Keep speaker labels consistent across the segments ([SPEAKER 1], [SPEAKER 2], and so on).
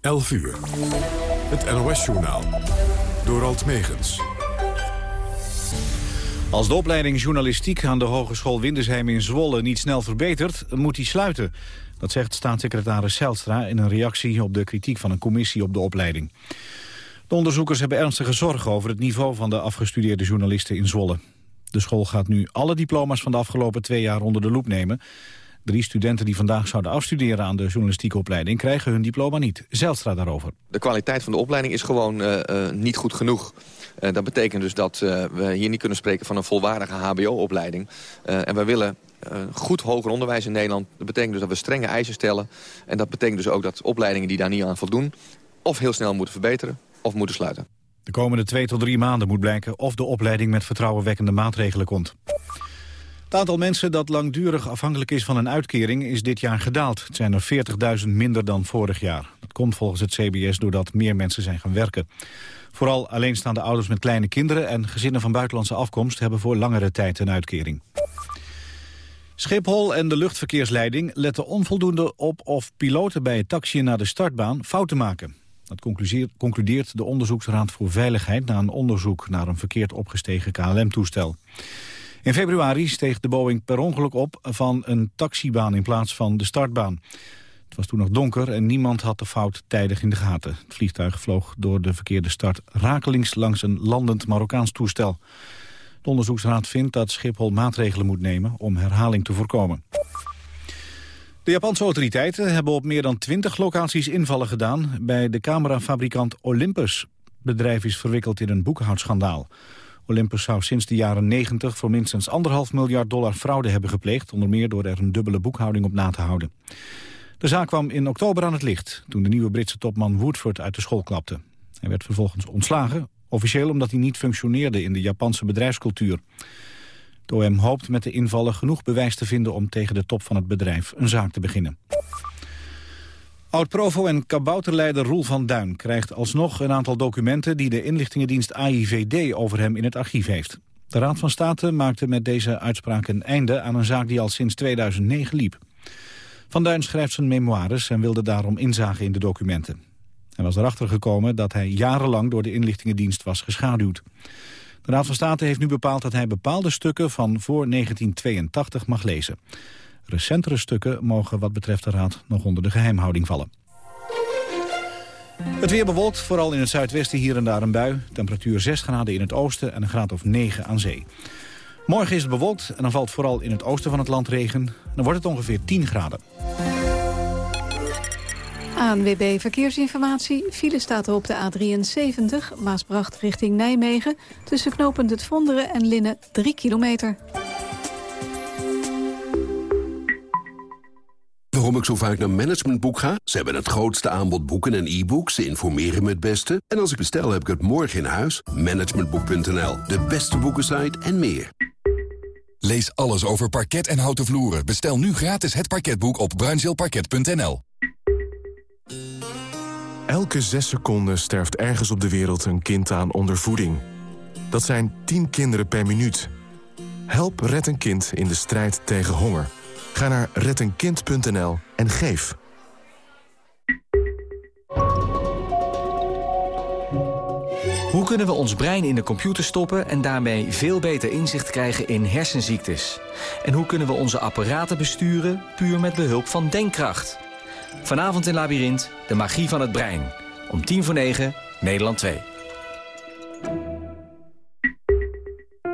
[SPEAKER 1] 11 uur. Het NOS-journaal. Door Alt Megens.
[SPEAKER 2] Als de opleiding journalistiek aan de Hogeschool Windesheim in Zwolle niet snel verbetert, moet die sluiten. Dat zegt staatssecretaris Zijlstra in een reactie op de kritiek van een commissie op de opleiding. De onderzoekers hebben ernstige zorgen over het niveau van de afgestudeerde journalisten in Zwolle. De school gaat nu alle diploma's van de afgelopen twee jaar onder de loep nemen. Drie studenten die vandaag zouden afstuderen aan de journalistieke opleiding... krijgen hun diploma niet. Zijlstra daarover.
[SPEAKER 3] De kwaliteit van de opleiding is gewoon uh, uh, niet goed genoeg. Uh, dat betekent dus dat we hier niet kunnen spreken van een volwaardige hbo-opleiding. en we willen goed hoger onderwijs in Nederland. Dat betekent dus dat we strenge eisen stellen. En dat betekent dus ook dat opleidingen die daar niet aan voldoen... of heel snel moeten verbeteren of moeten sluiten.
[SPEAKER 2] De komende twee tot drie maanden moet blijken of de opleiding met vertrouwenwekkende maatregelen komt. Het aantal mensen dat langdurig afhankelijk is van een uitkering is dit jaar gedaald. Het zijn er 40.000 minder dan vorig jaar. Dat komt volgens het CBS doordat meer mensen zijn gaan werken. Vooral alleenstaande ouders met kleine kinderen en gezinnen van buitenlandse afkomst hebben voor langere tijd een uitkering. Schiphol en de luchtverkeersleiding letten onvoldoende op of piloten bij het taxiën naar de startbaan fouten maken. Dat concludeert de Onderzoeksraad voor Veiligheid na een onderzoek naar een verkeerd opgestegen KLM-toestel. In februari steeg de Boeing per ongeluk op van een taxibaan in plaats van de startbaan. Het was toen nog donker en niemand had de fout tijdig in de gaten. Het vliegtuig vloog door de verkeerde start rakelings langs een landend Marokkaans toestel. De onderzoeksraad vindt dat Schiphol maatregelen moet nemen om herhaling te voorkomen. De Japanse autoriteiten hebben op meer dan 20 locaties invallen gedaan bij de camerafabrikant Olympus. Het bedrijf is verwikkeld in een boekhoudschandaal. Olympus zou sinds de jaren 90 voor minstens anderhalf miljard dollar fraude hebben gepleegd, onder meer door er een dubbele boekhouding op na te houden. De zaak kwam in oktober aan het licht, toen de nieuwe Britse topman Woodford uit de school klapte. Hij werd vervolgens ontslagen, officieel omdat hij niet functioneerde in de Japanse bedrijfscultuur. De OM hoopt met de invallen genoeg bewijs te vinden om tegen de top van het bedrijf een zaak te beginnen. Oud-provo en kabouterleider Roel van Duin krijgt alsnog een aantal documenten die de inlichtingendienst AIVD over hem in het archief heeft. De Raad van State maakte met deze uitspraak een einde aan een zaak die al sinds 2009 liep. Van Duin schrijft zijn memoires en wilde daarom inzage in de documenten. Hij was erachter gekomen dat hij jarenlang door de inlichtingendienst was geschaduwd. De Raad van State heeft nu bepaald dat hij bepaalde stukken van voor 1982 mag lezen. Recentere stukken mogen wat betreft de Raad nog onder de geheimhouding vallen. Het weer bewolkt, vooral in het zuidwesten hier en daar een bui. Temperatuur 6 graden in het oosten en een graad of 9 aan zee. Morgen is het bewolkt en dan valt vooral in het oosten van het land regen. Dan wordt het ongeveer 10 graden.
[SPEAKER 4] ANWB Verkeersinformatie. File staat er op de A73, Maasbracht richting Nijmegen... tussen knopend het Vonderen en Linnen 3 kilometer.
[SPEAKER 5] Waarom ik zo vaak naar Managementboek ga? Ze hebben het grootste aanbod boeken en e-books. Ze informeren me het beste. En als ik bestel, heb ik het morgen in huis. Managementboek.nl, de beste boekensite en meer.
[SPEAKER 6] Lees alles over parket en houten vloeren. Bestel nu gratis het parketboek op bruinzeelparket.nl.
[SPEAKER 7] Elke zes seconden sterft ergens op de wereld een kind aan ondervoeding. Dat zijn 10 kinderen per minuut. Help Red een Kind in de strijd tegen honger. Ga naar reddenkind.nl en geef.
[SPEAKER 8] Hoe kunnen we ons brein in de computer stoppen... en daarmee veel beter inzicht krijgen in hersenziektes? En hoe kunnen we onze apparaten besturen... puur met behulp van denkkracht? Vanavond in Labyrinth, de magie van het brein. Om tien voor negen, Nederland 2.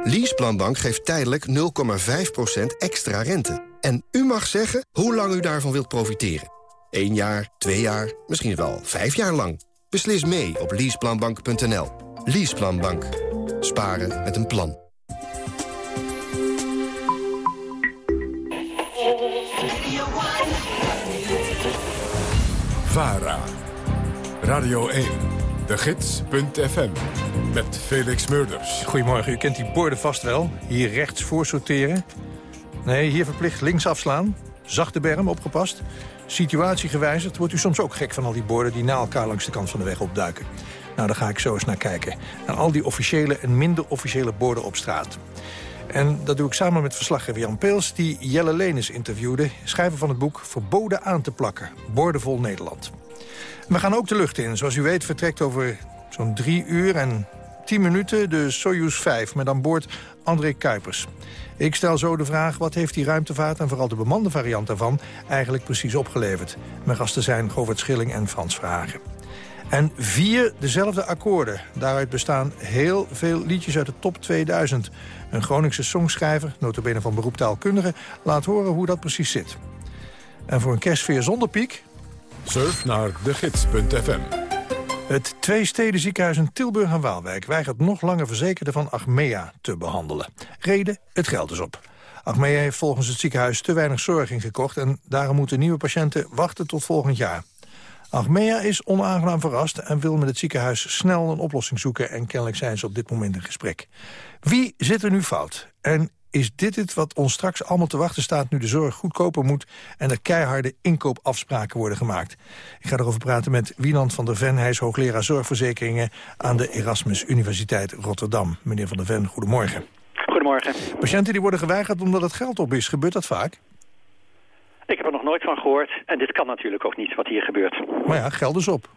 [SPEAKER 9] Leaseplanbank geeft tijdelijk 0,5% extra rente. En u mag zeggen hoe lang u daarvan wilt profiteren. Eén jaar, twee jaar, misschien wel vijf jaar lang. Beslis mee op leaseplanbank.nl. Leaseplanbank. Sparen met een plan.
[SPEAKER 1] VARA. Radio 1. De Gids.fm. Met Felix Murders.
[SPEAKER 10] Goedemorgen, u kent die borden vast wel. Hier rechts voor sorteren. Nee, hier verplicht links afslaan. Zachte berm, opgepast. Situatie gewijzigd. Wordt u soms ook gek van al die borden die na elkaar langs de kant van de weg opduiken. Nou, daar ga ik zo eens naar kijken. Naar al die officiële en minder officiële borden op straat. En dat doe ik samen met verslaggever Jan Peels... die Jelle Lenis interviewde, schrijver van het boek Verboden aan te plakken. Bordenvol Nederland. We gaan ook de lucht in. Zoals u weet vertrekt over zo'n drie uur en tien minuten de Soyuz 5... met aan boord André Kuipers. Ik stel zo de vraag, wat heeft die ruimtevaart... en vooral de bemande variant daarvan eigenlijk precies opgeleverd? Mijn gasten zijn Govert Schilling en Frans Vragen. En vier dezelfde akkoorden. Daaruit bestaan heel veel liedjes uit de top 2000. Een Groningse songschrijver, notabene van beroep taalkundige... laat horen hoe dat precies zit. En voor een kerstsfeer zonder piek...
[SPEAKER 1] Surf naar degids.fm.
[SPEAKER 10] Het twee ziekenhuis in Tilburg en Waalwijk... weigert nog langer verzekerden van Achmea te behandelen. Reden, het geld is op. Achmea heeft volgens het ziekenhuis te weinig zorg ingekocht... en daarom moeten nieuwe patiënten wachten tot volgend jaar. Achmea is onaangenaam verrast en wil met het ziekenhuis snel een oplossing zoeken... en kennelijk zijn ze op dit moment in gesprek. Wie zit er nu fout? En is dit het wat ons straks allemaal te wachten staat... nu de zorg goedkoper moet en er keiharde inkoopafspraken worden gemaakt? Ik ga erover praten met Wieland van der Ven. Hij is hoogleraar zorgverzekeringen aan de Erasmus Universiteit Rotterdam. Meneer van der Ven, goedemorgen.
[SPEAKER 11] Goedemorgen.
[SPEAKER 10] Patiënten die worden geweigerd omdat het geld op is. Gebeurt dat vaak?
[SPEAKER 11] Ik heb er nog nooit van gehoord. En dit kan natuurlijk ook niet wat hier gebeurt.
[SPEAKER 10] Maar ja, geld is op.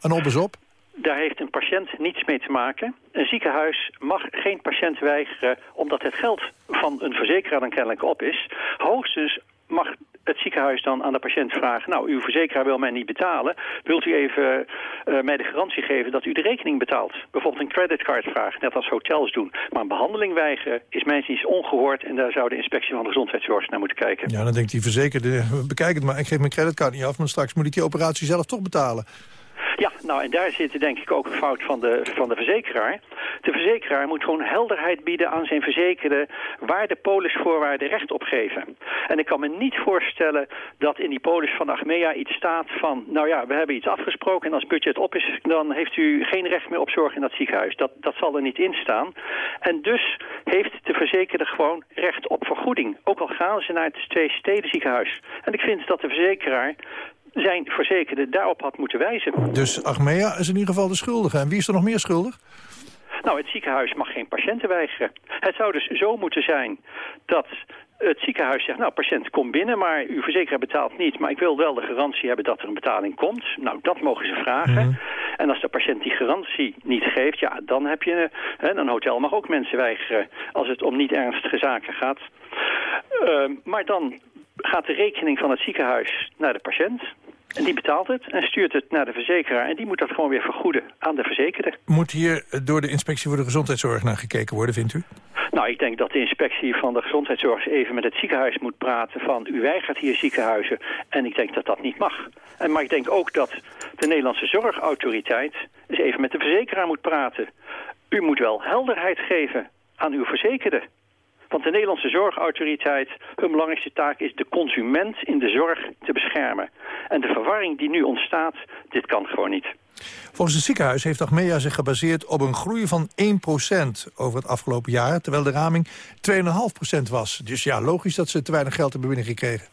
[SPEAKER 10] En op is op.
[SPEAKER 11] Daar heeft een patiënt niets mee te maken. Een ziekenhuis mag geen patiënt weigeren omdat het geld van een verzekeraar dan kennelijk op is. Hoogstens mag het ziekenhuis dan aan de patiënt vragen... nou, uw verzekeraar wil mij niet betalen. Wilt u even uh, mij de garantie geven dat u de rekening betaalt? Bijvoorbeeld een creditcard vragen, net als hotels doen. Maar een behandeling weigeren is mijns ongehoord... en daar zou de inspectie van de gezondheidszorg naar moeten kijken.
[SPEAKER 10] Ja, dan denkt die verzekerde, bekijk het maar, ik geef mijn creditcard niet af... maar straks moet ik die operatie zelf toch betalen.
[SPEAKER 11] Ja, nou en daar zit denk ik ook een fout van de, van de verzekeraar. De verzekeraar moet gewoon helderheid bieden aan zijn verzekerde waar de polisvoorwaarden recht op geven. En ik kan me niet voorstellen dat in die polis van Achmea iets staat van... nou ja, we hebben iets afgesproken en als budget op is... dan heeft u geen recht meer op zorg in dat ziekenhuis. Dat, dat zal er niet in staan. En dus heeft de verzekerde gewoon recht op vergoeding. Ook al gaan ze naar het twee steden ziekenhuis. En ik vind dat de verzekeraar zijn verzekerde daarop had moeten wijzen.
[SPEAKER 10] Dus Achmea is in ieder geval de schuldige. En wie is er nog meer schuldig?
[SPEAKER 11] Nou, het ziekenhuis mag geen patiënten weigeren. Het zou dus zo moeten zijn dat het ziekenhuis zegt, nou, patiënt, kom binnen, maar uw verzekeraar betaalt niet. Maar ik wil wel de garantie hebben dat er een betaling komt. Nou, dat mogen ze vragen. Mhm. En als de patiënt die garantie niet geeft, ja, dan heb je... Hè, een hotel mag ook mensen weigeren als het om niet ernstige zaken gaat. Uh, maar dan gaat de rekening van het ziekenhuis naar de patiënt. En die betaalt het en stuurt het naar de verzekeraar. En die moet dat gewoon weer vergoeden aan de verzekerde.
[SPEAKER 10] Moet hier door de inspectie voor de gezondheidszorg naar gekeken worden, vindt u?
[SPEAKER 11] Nou, ik denk dat de inspectie van de gezondheidszorg even met het ziekenhuis moet praten van... u weigert hier ziekenhuizen en ik denk dat dat niet mag. En, maar ik denk ook dat de Nederlandse zorgautoriteit eens even met de verzekeraar moet praten. U moet wel helderheid geven aan uw verzekerde. Want de Nederlandse zorgautoriteit, hun belangrijkste taak is de consument in de zorg te beschermen. En de verwarring die nu ontstaat, dit kan gewoon niet.
[SPEAKER 10] Volgens het ziekenhuis heeft Achmea zich gebaseerd op een groei van 1% over het afgelopen jaar, terwijl de raming 2,5% was. Dus ja, logisch dat ze te weinig geld hebben binnengekregen.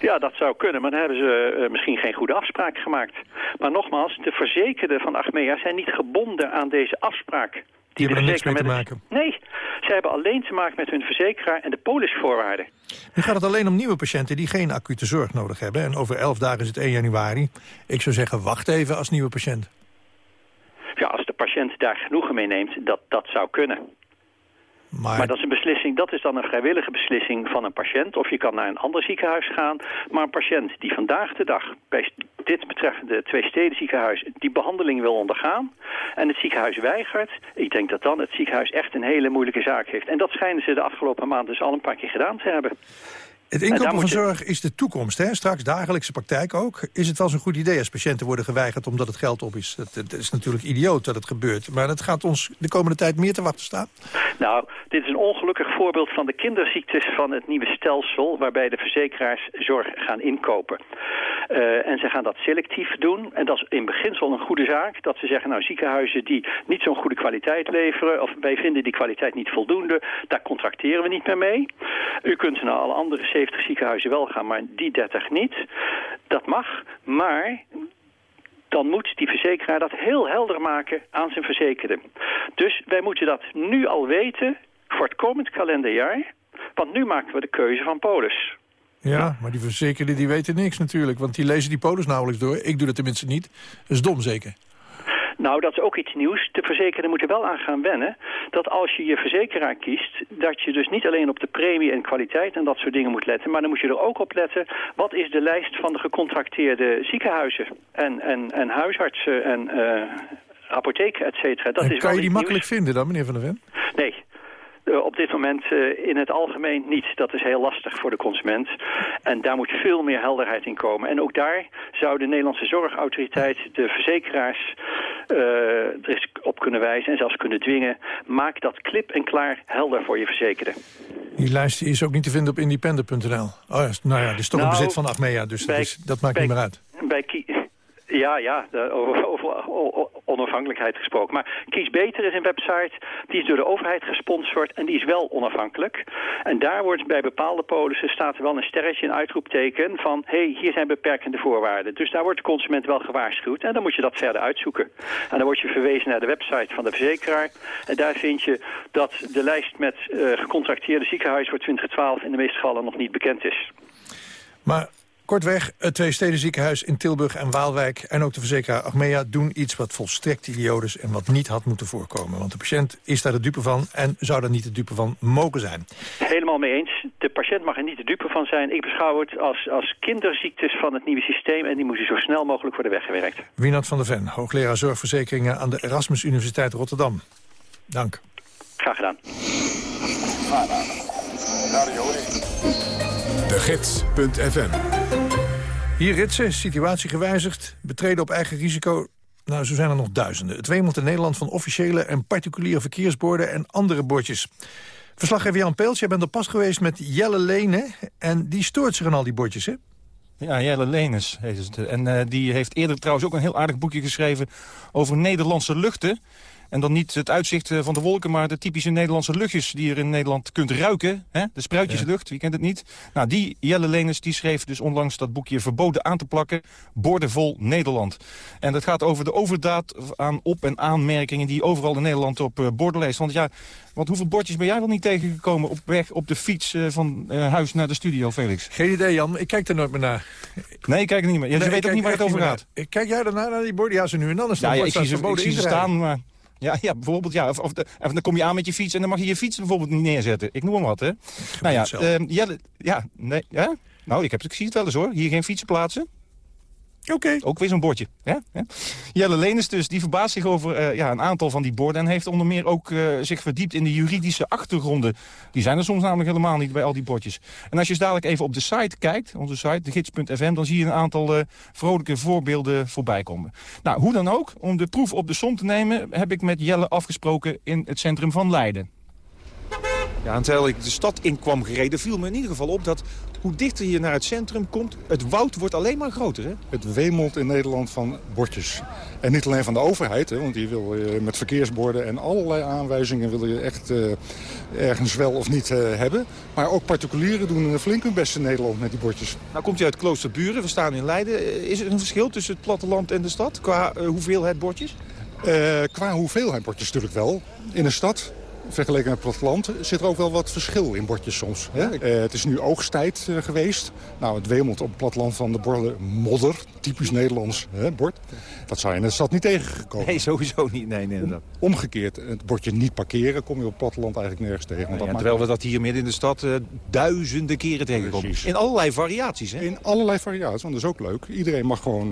[SPEAKER 11] Ja, dat zou kunnen, maar dan hebben ze uh, misschien geen goede afspraak gemaakt. Maar nogmaals, de verzekerden van Achmea zijn niet gebonden aan deze afspraak.
[SPEAKER 10] Die, hebben er niks mee te maken?
[SPEAKER 11] Nee, ze hebben alleen te maken met hun verzekeraar en de polisvoorwaarden.
[SPEAKER 10] Nu gaat het alleen om nieuwe patiënten die geen acute zorg nodig hebben. En over elf dagen is het 1 januari. Ik zou zeggen, wacht even als nieuwe patiënt.
[SPEAKER 11] Ja, als de patiënt daar genoegen mee neemt, dat, dat zou kunnen. Maar... dat is een beslissing, dat is dan een vrijwillige beslissing van een patiënt. Of je kan naar een ander ziekenhuis gaan. Maar een patiënt die vandaag de dag bij dit betreffende twee steden ziekenhuis die behandeling wil ondergaan. En het ziekenhuis weigert. Ik denk dat dan het ziekenhuis echt een hele moeilijke zaak heeft. En dat schijnen ze de afgelopen maanden dus al een paar keer gedaan te hebben.
[SPEAKER 10] Het inkopen van zorg is de toekomst, hè? straks dagelijkse praktijk ook. Is het wel zo'n goed idee als patiënten worden geweigerd omdat het geld op is? Het, is natuurlijk idioot dat het gebeurt, maar het gaat ons de komende tijd meer te wachten staan.
[SPEAKER 11] Nou, dit is een ongelukkig voorbeeld van de kinderziektes van het nieuwe stelsel... waarbij de verzekeraars zorg gaan inkopen. Uh, en ze gaan dat selectief doen. En dat is in beginsel een goede zaak. Dat ze zeggen, nou, ziekenhuizen die niet zo'n goede kwaliteit leveren... of wij vinden die kwaliteit niet voldoende, daar contracteren we niet meer mee. U kunt naar alle andere 70 ziekenhuizen wel gaan, maar die 30 niet. Dat mag, maar dan moet die verzekeraar dat heel helder maken aan zijn verzekerde. Dus wij moeten dat nu al weten voor het komend kalenderjaar. Want nu maken we de keuze van polis.
[SPEAKER 10] Ja, maar die verzekerden die weten niks natuurlijk. Want die lezen die polis nauwelijks door. Ik doe dat tenminste niet. Dat is dom zeker.
[SPEAKER 11] Nou, dat is ook iets nieuws. De verzekerden moeten wel aan gaan wennen dat als je je verzekeraar kiest... dat je dus niet alleen op de premie en kwaliteit en dat soort dingen moet letten... maar dan moet je er ook op letten... wat is de lijst van de gecontracteerde ziekenhuizen en, en, en huisartsen en uh, apotheken, et cetera. Dat
[SPEAKER 10] en
[SPEAKER 11] is
[SPEAKER 10] kan je die
[SPEAKER 11] nieuws.
[SPEAKER 10] makkelijk vinden dan, meneer Van der Ven?
[SPEAKER 11] Nee, op dit moment uh, in het algemeen niet. Dat is heel lastig voor de consument. En daar moet veel meer helderheid in komen. En ook daar zou de Nederlandse Zorgautoriteit de verzekeraars uh, er eens op kunnen wijzen... en zelfs kunnen dwingen. Maak dat klip en klaar helder voor je verzekerde.
[SPEAKER 10] Die lijst is ook niet te vinden op independent.nl. Oh, ja, nou ja, dit is toch
[SPEAKER 11] Nou,
[SPEAKER 10] een bezit van Achmea, dus dat, is, dat maakt
[SPEAKER 11] bij-
[SPEAKER 10] niet meer uit.
[SPEAKER 11] Bij ja, ja, over, over onafhankelijkheid gesproken. Maar Kies Beter is een website, die is door de overheid gesponsord en die is wel onafhankelijk. En daar wordt bij bepaalde polissen staat er wel een sterretje, een uitroepteken van... hé, hey, hier zijn beperkende voorwaarden. Dus daar wordt de consument wel gewaarschuwd en dan moet je dat verder uitzoeken. En dan word je verwezen naar de website van de verzekeraar. En daar vind je dat de lijst met eh, gecontracteerde ziekenhuizen voor 2012 in de meeste gevallen nog niet bekend is.
[SPEAKER 10] Maar kortweg, het Tweestedenziekenhuis in Tilburg en Waalwijk... en ook de verzekeraar Achmea doen iets wat volstrekt idioot is... en wat niet had moeten voorkomen. Want de patiënt is daar de dupe van en zou daar niet de dupe van mogen zijn.
[SPEAKER 11] Helemaal mee eens. De patiënt mag er niet de dupe van zijn. Ik beschouw het als, als kinderziektes van het nieuwe systeem... en die moeten zo snel mogelijk worden weggewerkt.
[SPEAKER 10] Wienand van der Ven, hoogleraar zorgverzekeringen... aan de Erasmus Universiteit Rotterdam. Dank.
[SPEAKER 11] Graag gedaan.
[SPEAKER 1] De Gids.fm
[SPEAKER 10] Hier ritsen, situatie gewijzigd, betreden op eigen risico. Nou, zo zijn er nog duizenden. Het wemelt in Nederland van officiële en particuliere verkeersborden en andere bordjes. Verslaggever Jan Peels, jij bent er pas geweest met Jelle Lene. En die stoort zich aan al die bordjes, hè?
[SPEAKER 12] Ja, Jelle Lenes heet het. En eh, die heeft eerder trouwens ook een heel aardig boekje geschreven over Nederlandse luchten. En dan niet het uitzicht eh, van de wolken, maar de typische Nederlandse luchtjes die je in Nederland kunt ruiken. Hè? De spruitjeslucht, wie kent het niet? Nou, die Jelle Lenes die schreef dus onlangs dat boekje Verboden aan te plakken, Boordevol Nederland. En dat gaat over de overdaad aan op- en aanmerkingen die overal in Nederland op eh, borden leest. Want ja, want hoeveel bordjes ben jij wel niet tegengekomen op weg op de fiets eh, van huis naar de studio, Felix?
[SPEAKER 10] Geen idee, Jan. Ik kijk er nooit meer naar.
[SPEAKER 12] Nee, ik kijk er niet meer. Ja, dus je weet ook niet waar het over gaat.
[SPEAKER 10] Kijk jij daarna naar die borden? Ja, ze nu en dan is
[SPEAKER 12] Ja, ja, ik zie ze, ik zie ze staan, maar... Ja, ja, bijvoorbeeld, ja. Of, of, de, of dan kom je aan met je fiets en dan mag je je fiets bijvoorbeeld niet neerzetten. Ik noem maar wat, hè. Nou ja, ehm, Jelle, ja, nee, ja. Nou, ik, heb, ik zie het wel eens, hoor. Hier geen fietsen plaatsen.
[SPEAKER 10] Oké.
[SPEAKER 12] Ook weer zo'n bordje. Ja? Jelle Lenes dus, die verbaast zich over eh, ja, een aantal van die borden... en heeft onder meer ook eh, zich verdiept in de juridische achtergronden. Die zijn er soms namelijk helemaal niet bij al die bordjes. En als je eens dadelijk even op de site kijkt, onze site, degids.fm... dan zie je een aantal eh, vrolijke voorbeelden voorbij komen. Nou, hoe dan ook, om de proef op de som te nemen... heb ik met Jelle afgesproken in het centrum van Leiden.
[SPEAKER 13] Ja, en terwijl ik de stad in kwam gereden, viel me in ieder geval op dat hoe dichter je naar het centrum komt, het woud wordt alleen maar groter. Hè?
[SPEAKER 14] Het wemelt in Nederland van bordjes. En niet alleen van de overheid, hè, want die wil je met verkeersborden en allerlei aanwijzingen wil je echt eh, ergens wel of niet eh, hebben. Maar ook particulieren doen een flink hun best in Nederland met die bordjes.
[SPEAKER 13] Nou komt u uit Kloosterburen, we staan in Leiden. Eh, Is er een verschil tussen het platteland en de stad qua eh, hoeveelheid bordjes?
[SPEAKER 14] Eh, qua hoeveelheid bordjes natuurlijk wel. In de stad, vergeleken met het platteland, zit er ook wel wat verschil in bordjes soms. Hè? Eh, het is nu oogsttijd eh, geweest. Nou, het wemelt op het platteland van de borden modder. Typisch Nederlands hè, bord. Dat zou je in de stad niet tegengekomen.
[SPEAKER 13] Nee, sowieso niet. Nee, nee.
[SPEAKER 14] Omgekeerd, het bordje niet parkeren kom je op het platteland eigenlijk nergens tegen. Want
[SPEAKER 13] Ja,
[SPEAKER 14] dat
[SPEAKER 13] terwijl we dat hier midden in de stad eh, duizenden keren tegenkomen. In allerlei variaties, hè?
[SPEAKER 14] In allerlei variaties, want dat is ook leuk. Iedereen mag gewoon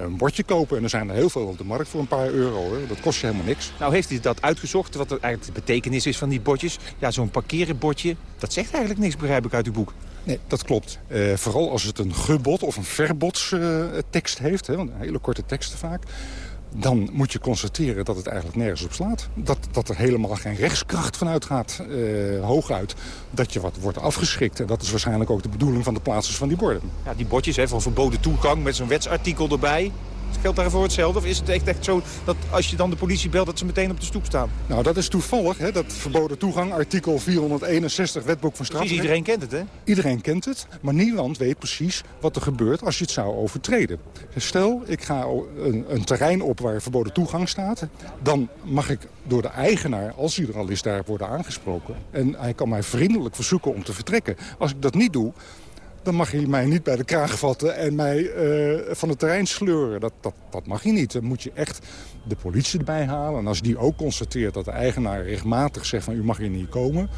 [SPEAKER 14] een bordje kopen. En er zijn er heel veel op de markt voor een paar euro. Dat kost je helemaal niks.
[SPEAKER 13] Nou heeft hij dat uitgezocht, wat er eigenlijk de betekenis is van die bordjes. Ja, zo'n parkerenbordje, dat zegt eigenlijk niks, begrijp ik uit uw boek.
[SPEAKER 14] Nee, dat klopt. Eh, vooral als het een gebod of een verbods eh, tekst heeft, hè, want hele korte teksten vaak... dan moet je constateren dat het eigenlijk nergens op slaat. Dat, dat er helemaal geen rechtskracht van uitgaat, eh, hooguit. Dat je wat wordt afgeschrikt. En dat is waarschijnlijk ook de bedoeling van de plaatsers van die borden.
[SPEAKER 13] Ja, die bordjes hè, van verboden toegang met zo'n wetsartikel erbij. Geldt daarvoor hetzelfde? Of is het echt, echt zo dat als je dan de politie belt... dat ze meteen op de stoep staan?
[SPEAKER 14] Nou, dat is toevallig, hè, dat verboden toegang, artikel 461 wetboek van strafrecht.
[SPEAKER 13] Precies, iedereen kent het, hè?
[SPEAKER 14] Iedereen kent het, maar niemand weet precies wat er gebeurt als je het zou overtreden. Stel, ik ga een, een terrein op waar verboden toegang staat. Dan mag ik door de eigenaar, als hij er al is, daar worden aangesproken. En hij kan mij vriendelijk verzoeken om te vertrekken. Als ik dat niet doe, dan mag hij mij niet bij de kraag vatten en mij eh, van het terrein sleuren. Dat, dat, dat mag je niet. Dan moet je echt de politie erbij halen. En als die ook constateert dat de eigenaar regelmatig zegt van u mag hier niet komen...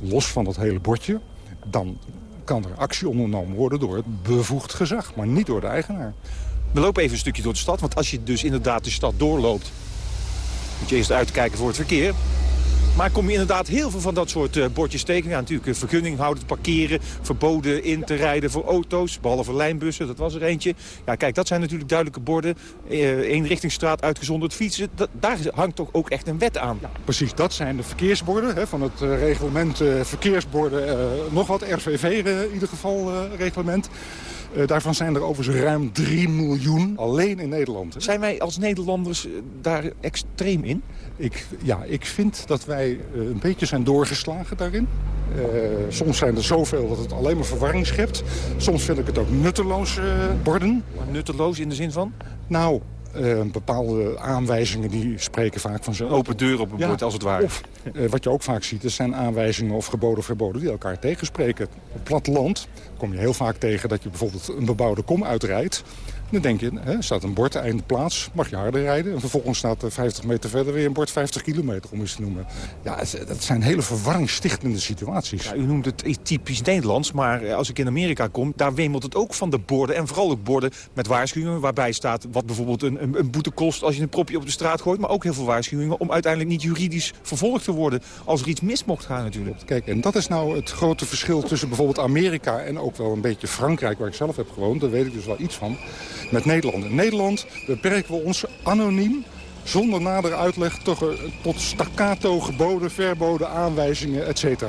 [SPEAKER 14] los van dat hele bordje, dan kan er actie ondernomen worden door het bevoegd gezag. Maar niet door de eigenaar.
[SPEAKER 13] We lopen even een stukje door de stad, want als je dus inderdaad de stad doorloopt... moet je eerst uitkijken voor het verkeer. Maar kom je inderdaad heel veel van dat soort uh, bordjes tegen. Ja, natuurlijk, een vergunning houden, parkeren, verboden in te rijden voor auto's. Behalve lijnbussen, dat was er eentje. Ja, kijk, dat zijn natuurlijk duidelijke borden. Eenrichtingsstraat uitgezonderd fietsen. Dat, daar hangt toch ook echt een wet aan. Ja,
[SPEAKER 14] precies, dat zijn de verkeersborden hè, van het reglement verkeersborden. nog wat RVV in ieder geval reglement. Uh, daarvan zijn er overigens ruim 3 miljoen alleen in Nederland. Hè?
[SPEAKER 13] Zijn wij als Nederlanders daar extreem in?
[SPEAKER 14] Ik, ja, ik vind dat wij uh, een beetje zijn doorgeslagen daarin. Uh, soms zijn er zoveel dat het alleen maar verwarring schept. Soms vind ik het ook nutteloos borden.
[SPEAKER 13] Maar nutteloos in de zin van?
[SPEAKER 14] Nou, uh, bepaalde aanwijzingen die spreken vaak van zo'n
[SPEAKER 13] open deur op een ja, bord als het ware.
[SPEAKER 14] Of uh, wat je ook vaak ziet, er zijn aanwijzingen of geboden of verboden die elkaar tegenspreken. Op platteland kom je heel vaak tegen dat je bijvoorbeeld een bebouwde kom uitrijdt. Dan denk je, er staat een bord einde plaats, mag je harder rijden. En vervolgens staat er 50 meter verder weer een bord 50 kilometer, om eens te noemen. Ja, dat zijn hele verwarringstichtende situaties.
[SPEAKER 13] Ja, u noemt het typisch Nederlands, maar eh, als ik in Amerika kom... daar wemelt het ook van de borden. En vooral ook borden met waarschuwingen waarbij staat... wat bijvoorbeeld een, een, een boete kost als je een propje op de straat gooit. Maar ook heel veel waarschuwingen om uiteindelijk niet juridisch vervolgd te worden... als er iets mis mocht gaan natuurlijk.
[SPEAKER 14] Kijk, en dat is nou het grote verschil tussen bijvoorbeeld Amerika... en ook wel een beetje Frankrijk, waar ik zelf heb gewoond. Daar weet ik dus wel iets van met Nederland. In Nederland beperken we ons anoniem zonder nadere uitleg tot, tot staccato geboden, verboden, aanwijzingen, etc.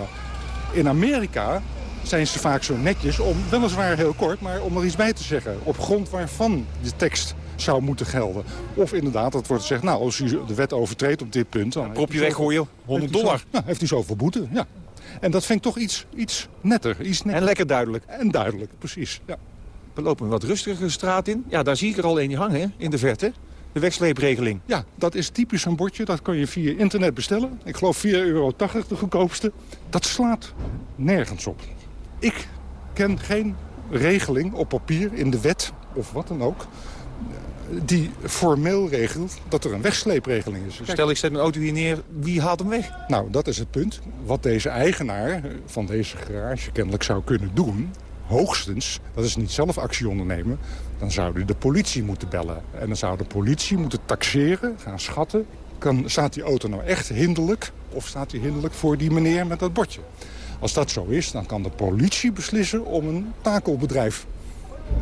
[SPEAKER 14] In Amerika zijn ze vaak zo netjes om, weliswaar heel kort, maar om er iets bij te zeggen. Op grond waarvan de tekst zou moeten gelden. Of inderdaad, dat wordt gezegd, nou, als u de wet overtreedt op dit punt... Dan ja,
[SPEAKER 13] propje weggooien, 100 dollar.
[SPEAKER 14] nou, heeft u zoveel boete, ja. En dat vind ik toch iets, iets netter. Iets netter.
[SPEAKER 13] En lekker duidelijk.
[SPEAKER 14] En duidelijk, precies, ja.
[SPEAKER 13] We lopen een wat rustigere straat in. Ja, daar zie ik er al een hangen, in de verte. De wegsleepregeling.
[SPEAKER 14] Ja, dat is typisch een bordje. Dat kun je via internet bestellen. Ik geloof 4,80 euro de goedkoopste. Dat slaat nergens op. Ik ken geen regeling op papier, in de wet of wat dan ook die formeel regelt dat er een wegsleepregeling is.
[SPEAKER 13] Stel, ik zet mijn auto hier neer, wie haalt hem weg?
[SPEAKER 14] Nou, dat is het punt. Wat deze eigenaar van deze garage kennelijk zou kunnen doen hoogstens, dat is niet zelf actie ondernemen... dan zou hij de politie moeten bellen. En dan zou de politie moeten taxeren, gaan schatten... Kan, staat die auto nou echt hinderlijk of staat die hinderlijk voor die meneer met dat bordje? Als dat zo is, dan kan de politie beslissen om een takelbedrijf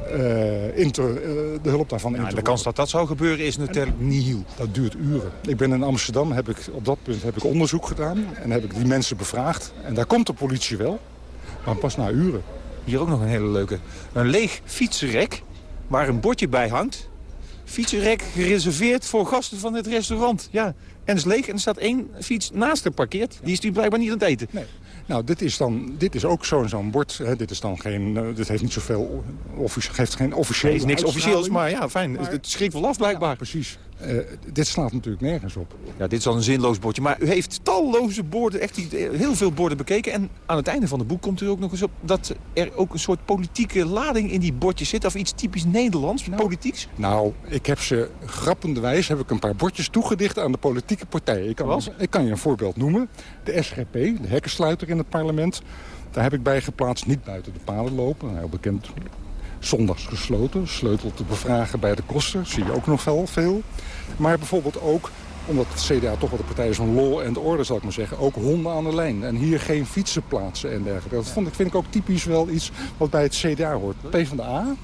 [SPEAKER 14] uh, te, uh, de hulp daarvan ja, in te
[SPEAKER 13] De kans dat dat zou gebeuren is natuurlijk nihil.
[SPEAKER 14] Dat duurt uren. Ik ben in Amsterdam, heb ik, op dat punt heb ik onderzoek gedaan... en heb ik die mensen bevraagd. En daar komt de politie wel, maar pas na uren.
[SPEAKER 13] Hier ook nog een hele leuke. Een leeg fietsenrek waar een bordje bij hangt. Fietsenrek gereserveerd voor gasten van het restaurant. Ja, en het is leeg en er staat één fiets naast geparkeerd. Die is nu blijkbaar niet aan het eten.
[SPEAKER 14] Nee. Nou, dit is, dan, dit is ook zo'n zo'n bord. Hè. Dit, is dan geen, uh, dit heeft niet zoveel, geeft geen officieel.
[SPEAKER 13] Nee, is niks officieels, maar ja, fijn. Maar, het schrikt wel af blijkbaar. Ja,
[SPEAKER 14] precies. Uh, dit slaat natuurlijk nergens op.
[SPEAKER 13] Ja, dit is al een zinloos bordje. Maar u heeft talloze borden, echt heel veel borden bekeken. En aan het einde van het boek komt u ook nog eens op... dat er ook een soort politieke lading in die bordjes zit. Of iets typisch Nederlands, nou, politieks.
[SPEAKER 14] Nou, ik heb ze grappenderwijs heb ik een paar bordjes toegedicht aan de politieke partijen. Ik kan, ik kan je een voorbeeld noemen. De SGP, de hekkensluiter in het parlement... daar heb ik bij geplaatst niet buiten de palen lopen. Heel bekend zondags gesloten. Sleutel te bevragen bij de koster, zie je ook nog wel veel. Maar bijvoorbeeld ook, omdat het CDA toch wel de partij is van law en orde, zal ik maar zeggen... ook honden aan de lijn. En hier geen fietsen plaatsen en dergelijke. Dat vond ik, vind ik ook typisch wel iets wat bij het CDA hoort. PvdA,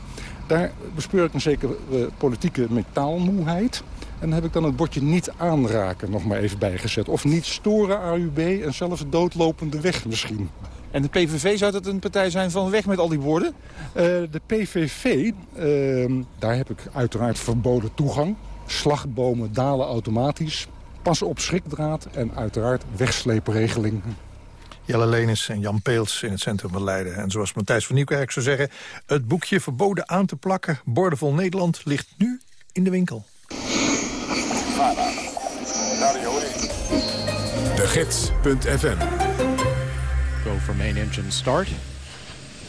[SPEAKER 14] daar bespeur ik een zekere uh, politieke metaalmoeheid... En dan heb ik dan het bordje niet aanraken nog maar even bijgezet. Of niet storen AUB en zelfs doodlopende weg misschien.
[SPEAKER 13] En de PVV zou dat een partij zijn van weg met al die woorden?
[SPEAKER 14] Uh, de PVV, uh, daar heb ik uiteraard verboden toegang. Slagbomen dalen automatisch. Pas op schrikdraad en uiteraard wegsleepregeling.
[SPEAKER 10] Jelle Lenis en Jan Peels in het centrum van Leiden. En zoals Matthijs van Nieuwkerk zou zeggen... het boekje verboden aan te plakken, Bordevol Nederland... ligt nu in de winkel.
[SPEAKER 1] De Gids.fm
[SPEAKER 15] for main engine start.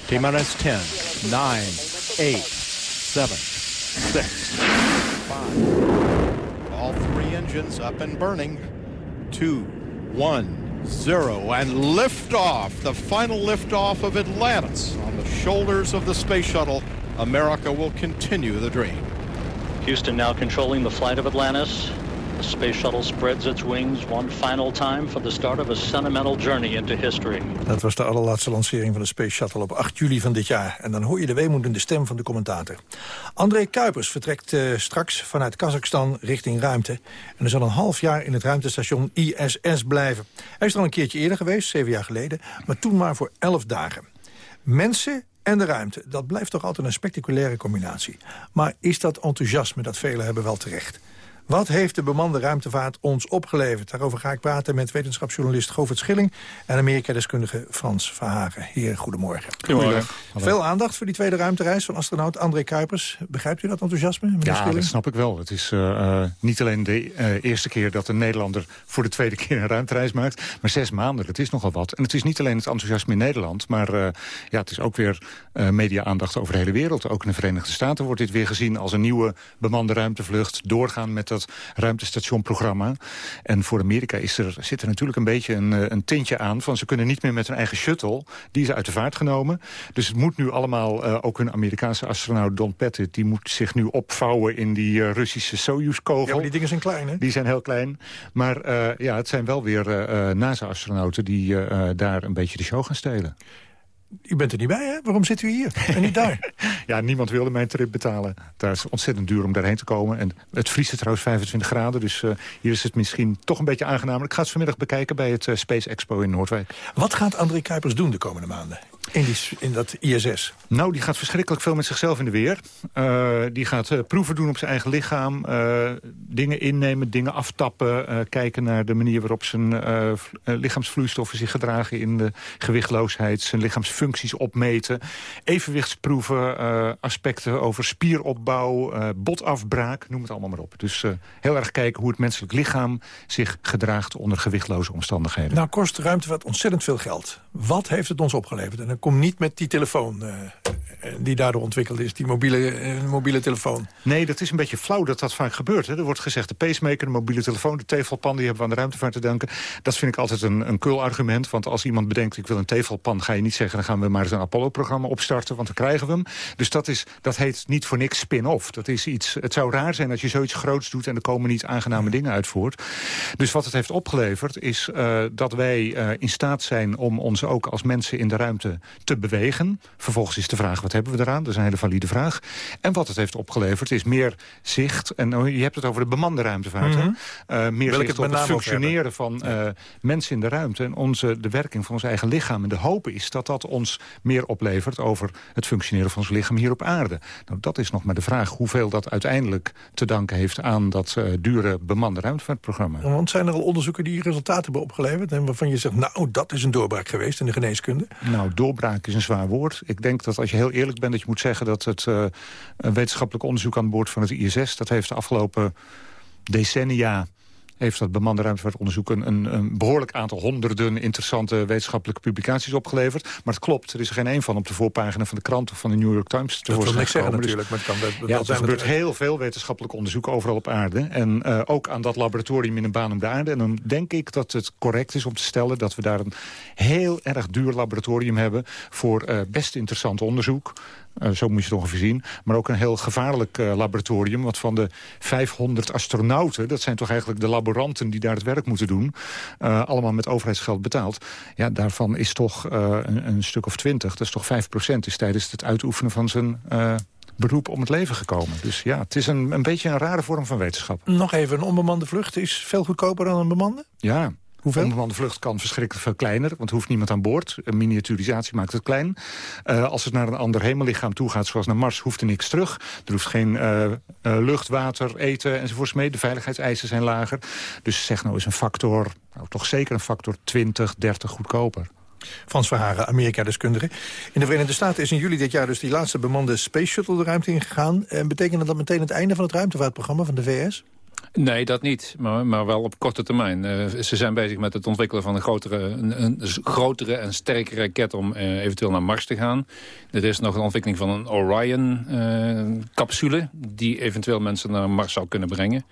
[SPEAKER 15] T-minus 10, nine, eight, seven, six, five. All three engines up and burning. Two, one, zero, and liftoff. The final liftoff of Atlantis on the shoulders of the space shuttle. America will continue the dream.
[SPEAKER 16] Houston now controlling the flight of Atlantis. The space shuttle spreads its wings one final time for the start of journey into history.
[SPEAKER 10] Dat was de allerlaatste lancering van de Space Shuttle op 8 juli van dit jaar. En dan hoor je de weemoedende stem van de commentator. André Kuipers vertrekt uh, straks vanuit Kazachstan richting ruimte. En er zal een half jaar in het ruimtestation ISS blijven. Hij is er al een keertje eerder geweest, zeven jaar geleden. Maar toen maar voor elf dagen. Mensen en de ruimte, dat blijft toch altijd een spectaculaire combinatie. Maar is dat enthousiasme dat velen hebben wel terecht? Wat heeft de bemande ruimtevaart ons opgeleverd? Daarover ga ik praten met wetenschapsjournalist Govert Schilling... en Amerika-deskundige Frans Verhagen. Heer, goedemorgen.
[SPEAKER 17] Goedemorgen.
[SPEAKER 10] Veel aandacht voor die tweede ruimtereis van astronaut André Kuipers. Begrijpt u dat enthousiasme?
[SPEAKER 17] Ja, Schilling? dat snap ik wel. Het is uh, niet alleen de uh, eerste keer dat een Nederlander... voor de tweede keer een ruimtereis maakt, maar zes maanden. Dat is nogal wat. En het is niet alleen het enthousiasme in Nederland... maar uh, ja, het is ook weer media-aandacht over de hele wereld. Ook in de Verenigde Staten wordt dit weer gezien als een nieuwe bemande ruimtevlucht. Doorgaan met dat ruimtestationprogramma. En voor Amerika is er, zit er natuurlijk een beetje een, eh, een tintje aan... van ze kunnen niet meer met hun eigen shuttle. Die is uit de vaart genomen. Dus het moet nu allemaal, uh, ook een Amerikaanse astronaut Don Pettit... die moet zich nu opvouwen in die uh, Russische Soyuz-kogel.
[SPEAKER 10] Ja, die dingen zijn klein, hè?
[SPEAKER 17] Die zijn heel klein. Maar ja, het zijn wel weer NASA-astronauten... die daar een beetje de show gaan stelen.
[SPEAKER 10] U bent er niet bij, hè? Waarom zit u hier en niet daar?
[SPEAKER 17] ja, niemand wilde mijn trip betalen. Daar is ontzettend duur om daarheen te komen. En het vriest trouwens 25 graden, dus uh, hier is het misschien toch een beetje aangenamer. Ik ga het vanmiddag bekijken bij het uh, Space Expo in Noordwijk.
[SPEAKER 10] Wat gaat André Kuipers doen de komende maanden? In, die, in dat ISS?
[SPEAKER 17] Nou, die gaat verschrikkelijk veel met zichzelf in de weer. Uh, die gaat uh, proeven doen op zijn eigen lichaam. Uh, dingen innemen, dingen aftappen. kijken naar de manier waarop zijn lichaamsvloeistoffen zich gedragen... in de gewichtloosheid, zijn lichaamsfuncties opmeten. Evenwichtsproeven, aspecten over spieropbouw, botafbraak. Noem het allemaal maar op. Dus heel erg kijken hoe het menselijk lichaam zich gedraagt... onder gewichtloze omstandigheden.
[SPEAKER 10] Nou kost ruimtevaart ontzettend veel geld. Wat heeft het ons opgeleverd? En dan kom niet met die telefoon uh, die daardoor ontwikkeld is, die mobiele, uh, mobiele telefoon.
[SPEAKER 17] Nee, dat is een beetje flauw dat dat vaak gebeurt. Hè. Er wordt gezegd de pacemaker, de mobiele telefoon, de tevelpan... die hebben we aan de ruimtevaart te danken. Dat vind ik altijd een, een kul argument. Want als iemand bedenkt, ik wil een tevelpan... ga je niet zeggen, dan gaan we maar eens een Apollo-programma opstarten... want dan krijgen we hem. Dus dat, is, dat heet niet voor niks spin-off. Dat is iets, het zou raar zijn als je zoiets groots doet... en er komen niet aangename dingen uitvoert. Dus wat het heeft opgeleverd is uh, dat wij in staat zijn... om ons ook als mensen in de ruimte te bewegen. Vervolgens is de vraag, wat hebben we eraan? Dat is een hele valide vraag. En wat het heeft opgeleverd is meer zicht. En oh, je hebt het over de bemande ruimtevaart. Mm -hmm. uh, meer Wil zicht op het functioneren van uh, mensen in de ruimte. En onze, de werking van ons eigen lichaam. En de hoop is dat dat ons meer oplevert... over het functioneren van ons lichaam hier op aarde. Nou, dat is nog maar de vraag hoeveel dat uiteindelijk te danken heeft... aan dat uh, dure bemande ruimtevaartprogramma.
[SPEAKER 10] Want zijn er al onderzoeken die resultaten hebben opgeleverd... en waarvan je zegt, nou, dat is een doorbraak geweest in de geneeskunde?
[SPEAKER 17] Nou, doorbraak is een zwaar woord. Ik denk dat als je heel eerlijk bent, dat je moet zeggen... dat het uh, wetenschappelijk onderzoek aan boord van het ISS... dat heeft de afgelopen decennia heeft dat bemande ruimtevaartonderzoek een, een, een, behoorlijk aantal honderden interessante wetenschappelijke publicaties opgeleverd. Maar het klopt, er is er geen één van op de voorpagina van de krant of van de New York Times te
[SPEAKER 10] Dat wil niks zeggen
[SPEAKER 17] dus
[SPEAKER 10] natuurlijk, maar het kan wel,
[SPEAKER 17] ja,
[SPEAKER 10] zijn
[SPEAKER 17] er gebeurt heel veel wetenschappelijk onderzoek overal op aarde. En uh, ook aan dat laboratorium in een baan om de aarde. En dan denk ik dat het correct is om te stellen dat we daar een heel erg duur laboratorium hebben voor uh, best interessant onderzoek. Uh, zo moet je het ongeveer zien. Maar ook een heel gevaarlijk uh, laboratorium. Want van de 500 astronauten... dat zijn toch eigenlijk de laboranten die daar het werk moeten doen... Uh, allemaal met overheidsgeld betaald. Ja, daarvan is toch een, een, stuk of 20, dat is toch 5 procent... is tijdens het uitoefenen van zijn beroep om het leven gekomen. Dus ja, het is een, een beetje een rare vorm van wetenschap.
[SPEAKER 10] Nog even, een onbemande vlucht is veel goedkoper dan een bemande?
[SPEAKER 17] Ja,
[SPEAKER 10] Hoeveel?
[SPEAKER 17] Een bemande vlucht kan verschrikkelijk veel kleiner, want er hoeft niemand aan boord. Een miniaturisatie maakt het klein. Uh, als het naar een ander hemellichaam toe gaat, zoals naar Mars, hoeft er niks terug. Er hoeft geen uh, uh, lucht, water, eten enzovoorts mee. De veiligheidseisen zijn lager. Dus zeg nou eens een factor, nou, toch zeker een factor 20, 30 goedkoper.
[SPEAKER 10] Frans Verharen, Amerika-deskundige. In de Verenigde Staten is in juli dit jaar dus die laatste bemande Space Shuttle de ruimte ingegaan. En betekent dat meteen het einde van het ruimtevaartprogramma van de VS?
[SPEAKER 18] Nee, dat niet. Maar, maar wel op korte termijn. Uh, ze zijn bezig met het ontwikkelen van een grotere, een, een grotere en sterkere raket... om uh, eventueel naar Mars te gaan. Er is nog een ontwikkeling van een Orion-capsule... Uh, die eventueel mensen naar Mars zou kunnen brengen.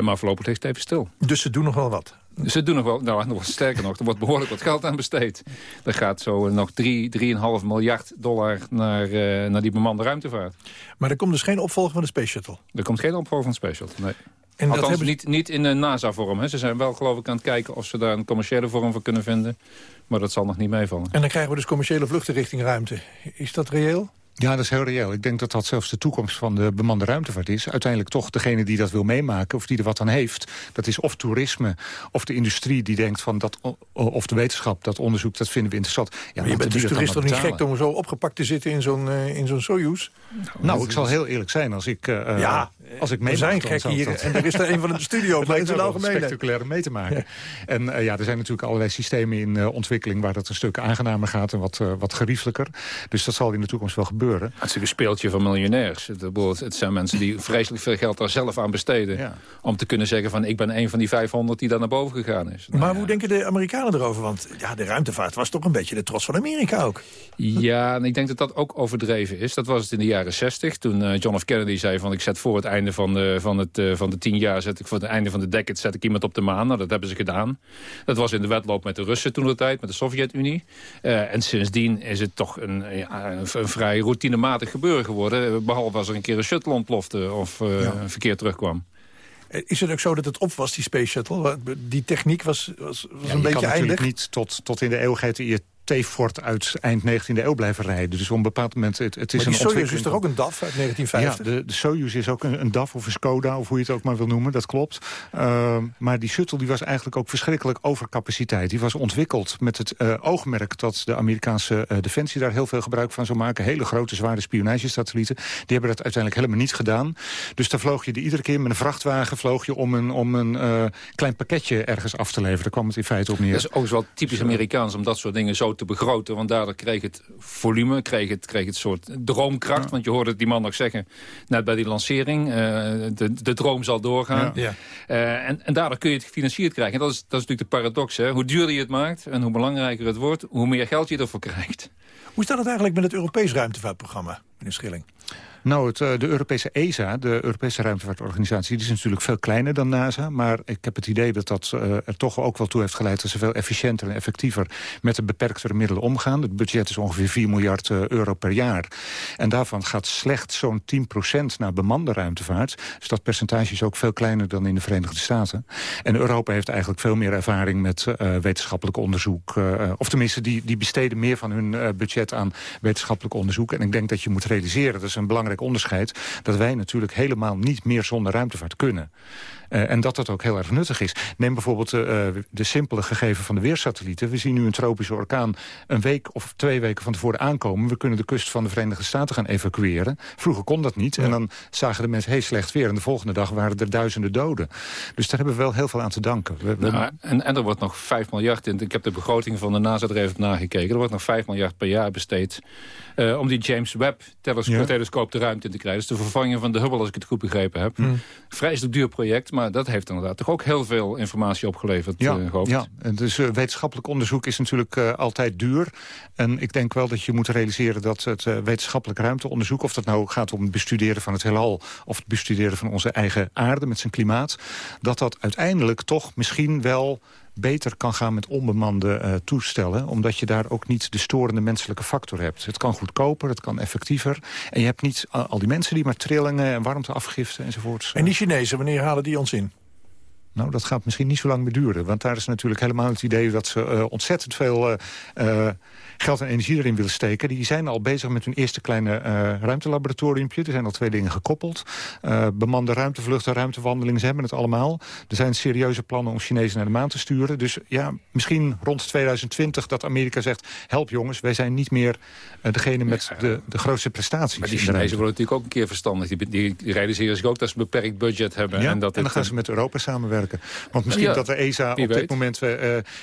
[SPEAKER 18] maar voorlopig ligt het even stil.
[SPEAKER 10] Dus ze doen nog wel wat?
[SPEAKER 18] Ze doen nog wel, nou, nog sterker nog, er wordt behoorlijk wat geld aan besteed. Er gaat zo nog 3,5 miljard dollar naar, uh, naar die bemande ruimtevaart.
[SPEAKER 10] Maar er komt dus geen opvolger van de Space Shuttle?
[SPEAKER 18] Er komt geen opvolger van de Space Shuttle, nee. En Althans, dat niet, niet in een NASA-vorm. Ze zijn wel geloof ik aan het kijken of ze daar een commerciële vorm voor kunnen vinden. Maar dat zal nog niet meevallen.
[SPEAKER 10] En dan krijgen we dus commerciële vluchten richting ruimte. Is dat reëel?
[SPEAKER 17] Ja, dat is heel reëel. Ik denk dat dat zelfs de toekomst van de bemande ruimtevaart is. Uiteindelijk toch degene die dat wil meemaken, of die er wat aan heeft... dat is of toerisme, of de industrie die denkt van... Dat, of de wetenschap, dat onderzoek, dat vinden we interessant.
[SPEAKER 10] Ja, maar je bent dus toerist toch niet gek om zo opgepakt te zitten in zo'n uh, in zo'n Soyuz?
[SPEAKER 17] Nou, nou ik zal heel eerlijk zijn als ik... Uh, ja, als ik mee
[SPEAKER 10] we zijn gek hier en er is er een van de studio.
[SPEAKER 17] Het lijkt algemeen. spectaculair mee te maken. En uh, ja, er zijn natuurlijk allerlei systemen in ontwikkeling... waar dat een stuk aangenamer gaat en wat, wat geriefelijker. Dus dat zal in de toekomst wel gebeuren.
[SPEAKER 18] Het is een speeltje van miljonairs. Het, zijn mensen die vreselijk veel geld daar zelf aan besteden. Ja. Om te kunnen zeggen van ik ben een van die 500 die daar naar boven gegaan is.
[SPEAKER 10] Maar hoe denken de Amerikanen erover? Want ja, de ruimtevaart was toch een beetje de trots van Amerika ook.
[SPEAKER 18] Ja, en ik denk dat dat ook overdreven is. Dat was het in de jaren 60. Toen John F. Kennedy zei van ik zet voor het einde van de, van het, uh, van de tien jaar... Zet ik voor het einde van de decade zet ik iemand op de maan. Nou, dat hebben ze gedaan. Dat was in de wedloop met de Russen toen de tijd, met de Sovjet-Unie. Uh, en sindsdien is het toch een, ja, een, een, vrij routinematig gebeuren geworden. Behalve als er een keer een shuttle ontplofte of uh, ja. een verkeer terugkwam.
[SPEAKER 10] Is het ook zo dat het op was, die Space Shuttle? Die techniek was, was, was ja, een beetje eindig?
[SPEAKER 17] niet tot, tot in de eeuwigheid je T-Fort uit eind 19e eeuw blijven rijden. Dus op een bepaald moment... Het, het is
[SPEAKER 10] maar
[SPEAKER 17] die
[SPEAKER 10] een Soyuz is toch ook een DAF uit 1950?
[SPEAKER 17] Ja, de, de Soyuz is ook een, een, DAF of een Skoda, of hoe je het ook maar wil noemen. Dat klopt. Uh, maar die shuttle die was eigenlijk ook verschrikkelijk overcapaciteit. Die was ontwikkeld met het uh, oogmerk dat de Amerikaanse uh, defensie daar heel veel gebruik van zou maken. Hele grote, zware spionagesatellieten. Die hebben dat uiteindelijk helemaal niet gedaan. Dus daar vloog je er iedere keer met een vrachtwagen... vloog je om een, om een uh, klein pakketje ergens af te leveren. Daar kwam het in feite op neer.
[SPEAKER 18] Dat is ook wel typisch Amerikaans om dat soort dingen zo te begroten. Want daardoor kreeg het volume, kreeg het, kreeg het soort droomkracht. Ja. Want je hoorde die man nog zeggen, net bij die lancering... Uh, de, de droom zal doorgaan. Ja. Uh, en, en daardoor kun je het gefinancierd krijgen. En dat is, dat is natuurlijk de paradox. Hè? Hoe duurder je het maakt en hoe belangrijker het wordt... hoe meer geld je ervoor krijgt.
[SPEAKER 10] Hoe staat het eigenlijk met het Europees ruimtevaartprogramma, meneer Schilling?
[SPEAKER 17] Nou, het, de Europese ESA, de Europese ruimtevaartorganisatie... die is natuurlijk veel kleiner dan NASA. Maar ik heb het idee dat dat uh, er toch ook wel toe heeft geleid... dat ze veel efficiënter en effectiever met de beperktere middelen omgaan. Het budget is ongeveer 4 miljard uh, euro per jaar. En daarvan gaat slechts zo'n 10% naar bemande ruimtevaart. Dus dat percentage is ook veel kleiner dan in de Verenigde Staten. En Europa heeft eigenlijk veel meer ervaring met wetenschappelijk onderzoek. of tenminste, die, die besteden meer van hun budget aan wetenschappelijk onderzoek. En ik denk dat je moet realiseren, dat is een belangrijk onderscheid... dat wij natuurlijk helemaal niet meer zonder ruimtevaart kunnen. Uh, en dat dat ook heel erg nuttig is. Neem bijvoorbeeld uh, de simpele gegeven van de weersatellieten. We zien nu een tropische orkaan een week of twee weken van tevoren aankomen. We kunnen de kust van de Verenigde Staten gaan evacueren. Vroeger kon dat niet. Ja. En dan zagen de mensen, heel slecht weer. En de volgende dag waren er duizenden doden. Dus daar hebben we wel heel veel aan te danken. We, we...
[SPEAKER 18] Nou, en, en er wordt nog 5 miljard in. Ik heb de begroting van de NASA er even nagekeken. Er wordt nog 5 miljard per jaar besteed... Uh, om die James Webb-telescoop ja. de ruimte in te krijgen. Dus de vervanging van de Hubble, als ik het goed begrepen heb. Hmm. Vreselijk duur project, maar dat heeft inderdaad toch ook heel veel informatie opgeleverd.
[SPEAKER 17] Ja,
[SPEAKER 18] uh,
[SPEAKER 17] ja. En dus uh, wetenschappelijk onderzoek is natuurlijk uh, altijd duur. En ik denk wel dat je moet realiseren dat het wetenschappelijk ruimteonderzoek... of dat nou gaat om het bestuderen van het heelal... of het bestuderen van onze eigen aarde met zijn klimaat... dat dat uiteindelijk toch misschien wel beter kan gaan met onbemande uh, toestellen. Omdat je daar ook niet de storende menselijke factor hebt. Het kan goedkoper, het kan effectiever. En je hebt niet al die mensen die maar trillingen en warmteafgiften enzovoorts.
[SPEAKER 10] En die Chinezen, wanneer halen die ons in?
[SPEAKER 17] Nou, dat gaat misschien niet zo lang meer duren. Want daar is natuurlijk helemaal het idee dat ze uh, ontzettend veel... Uh, geld en energie erin willen steken. Die zijn al bezig met hun eerste kleine uh, ruimtelaboratoriumpje. Er zijn al twee dingen gekoppeld. Bemande ruimtevluchten, ruimtewandelingen, ze hebben het allemaal. Er zijn serieuze plannen om Chinezen naar de maan te sturen. Dus ja, misschien rond 2020 dat Amerika zegt... help jongens, wij zijn niet meer degene met de, de grootste prestaties.
[SPEAKER 18] Maar die Chinezen worden natuurlijk ook een keer verstandig. Die, die, die realiseren zich ook dat ze een beperkt budget hebben.
[SPEAKER 17] Ja,
[SPEAKER 18] en, dat
[SPEAKER 17] en dan gaan ze met Europa samenwerken. Want misschien ja, dat de ESA op weet. dit moment...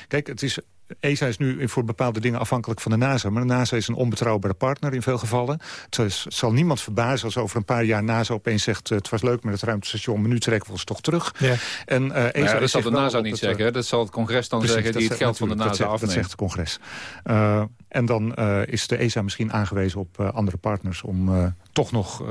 [SPEAKER 17] kijk, het is ESA is nu voor bepaalde dingen afhankelijk van de NASA. Maar de NASA is een onbetrouwbare partner in veel gevallen. Het, is, het zal niemand verbazen als over een paar jaar NASA opeens zegt... het was leuk met het ruimtestation, maar nu trekken we ons toch terug.
[SPEAKER 18] Ja.
[SPEAKER 17] En, uh, ESA
[SPEAKER 18] ja, dat zal de NASA niet
[SPEAKER 17] het,
[SPEAKER 18] zeggen. Dat zal het congres dan precies, zeggen die het geld van de NASA
[SPEAKER 17] dat zegt,
[SPEAKER 18] afneemt.
[SPEAKER 17] Dat zegt het congres. Uh, en dan uh, is de ESA misschien aangewezen op andere partners... om toch nog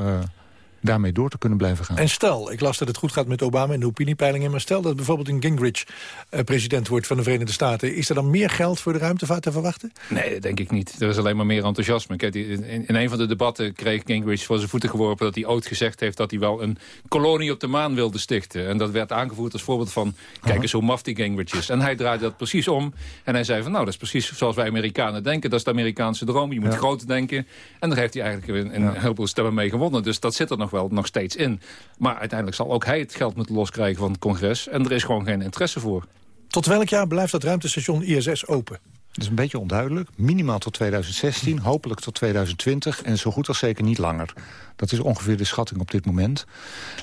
[SPEAKER 17] daarmee door te kunnen blijven gaan.
[SPEAKER 10] En stel, ik las dat het goed gaat met Obama in de opiniepeilingen... maar stel dat bijvoorbeeld een Gingrich uh, president wordt van de Verenigde Staten... is er dan meer geld voor de ruimtevaart te verwachten?
[SPEAKER 18] Nee, dat denk ik niet. Er is alleen maar meer enthousiasme. Kijk, in, in een van de debatten kreeg Gingrich voor zijn voeten geworpen... dat hij ooit gezegd heeft dat hij wel een kolonie op de maan wilde stichten. En dat werd aangevoerd als voorbeeld van... kijk eens hoe maf die Gingrich is. En hij draaide dat precies om. En hij zei van, nou, dat is precies zoals wij Amerikanen denken. Dat is de Amerikaanse droom. Je moet ja. groot denken. En daar heeft hij eigenlijk een, een ja. heleboel stemmen mee gewonnen. Dus dat zit er nog wel nog steeds in. Maar uiteindelijk zal ook hij het geld moeten loskrijgen van het congres. En er is gewoon geen interesse voor.
[SPEAKER 10] Tot welk jaar blijft dat ruimtestation ISS open?
[SPEAKER 17] Dat is een beetje onduidelijk. Minimaal tot 2016, hopelijk tot 2020 en zo goed als zeker niet langer. Dat is ongeveer de schatting op dit moment.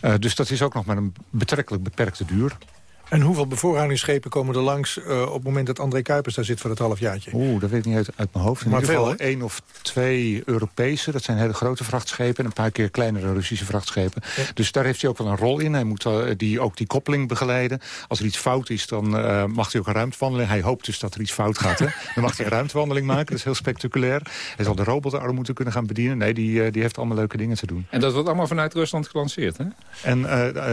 [SPEAKER 17] Uh, dus dat is ook nog maar een betrekkelijk beperkte duur.
[SPEAKER 10] En hoeveel bevoorradingsschepen komen er langs uh, op het moment dat André Kuipers daar zit voor het halfjaartje?
[SPEAKER 17] Oeh, dat weet ik niet uit, uit mijn hoofd. In
[SPEAKER 10] maar
[SPEAKER 17] ieder geval
[SPEAKER 10] veel,
[SPEAKER 17] één of twee Europese, dat zijn hele grote vrachtschepen... en een paar keer kleinere Russische vrachtschepen. Ja. Dus daar heeft hij ook wel een rol in. Hij moet uh, die, ook die koppeling begeleiden. Als er iets fout is, dan uh, mag hij ook een ruimtewandeling. Hij hoopt dus dat er iets fout gaat. Hè? Dan mag hij een ruimtewandeling maken, dat is heel spectaculair. Hij zal de robotarm moeten kunnen gaan bedienen. Nee, die, die heeft allemaal leuke dingen te doen.
[SPEAKER 18] En dat wordt allemaal vanuit Rusland gelanceerd, hè?
[SPEAKER 17] En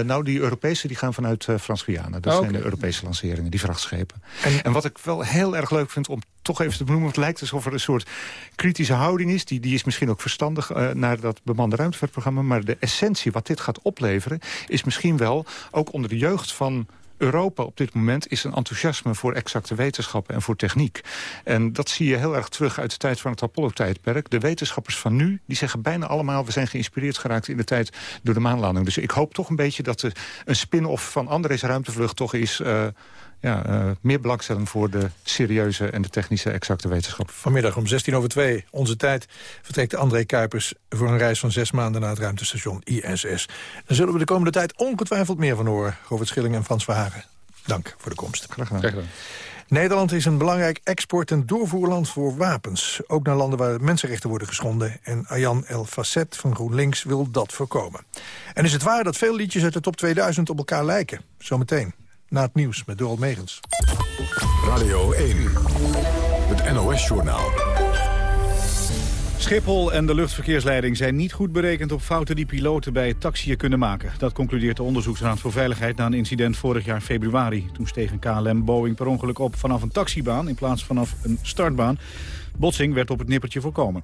[SPEAKER 17] nou, die Europese die gaan vanuit Frans-Guyana. Dat
[SPEAKER 18] Oh,
[SPEAKER 17] zijn de Europese lanceringen, die vrachtschepen. En, en wat ik wel heel erg leuk vind om toch even te benoemen... het lijkt alsof er een soort kritische houding is. Die, die is misschien ook verstandig uh, naar dat bemande ruimtevaartprogramma. Maar de essentie, wat dit gaat opleveren... is misschien wel, ook onder de jeugd van Europa op dit moment is een enthousiasme voor exacte wetenschappen en voor techniek. En dat zie je heel erg terug uit de tijd van het Apollo-tijdperk. De wetenschappers van nu, die zeggen bijna allemaal... we zijn geïnspireerd geraakt in de tijd door de maanlanding. Dus ik hoop toch een beetje dat er een spin-off van André's ruimtevlucht toch is... Uh, ja, uh, meer belangstelling voor de serieuze en de technische exacte wetenschap.
[SPEAKER 10] Vanmiddag om 16 over 2, onze tijd, vertrekt André Kuipers... voor een reis van zes maanden naar het ruimtestation ISS. Daar zullen we de komende tijd ongetwijfeld meer van horen. Robert Schilling en Frans Verhagen. Dank voor de komst.
[SPEAKER 17] Graag gedaan.
[SPEAKER 18] Graag gedaan.
[SPEAKER 10] Nederland is een belangrijk export- en doorvoerland voor wapens. Ook naar landen waar mensenrechten worden geschonden. En Ayan El Facet van GroenLinks wil dat voorkomen. En is het waar dat veel liedjes uit de top 2000 op elkaar lijken? Zometeen. Na het nieuws met Doral Megens.
[SPEAKER 1] Radio 1. Het NOS-journaal.
[SPEAKER 2] Schiphol en de luchtverkeersleiding zijn niet goed berekend op fouten die piloten bij het taxiën kunnen maken. Dat concludeert de Onderzoeksraad voor Veiligheid na een incident vorig jaar februari. Toen steeg een KLM-Boeing per ongeluk op vanaf een taxibaan in plaats vanaf een startbaan. Botsing werd op het nippertje voorkomen.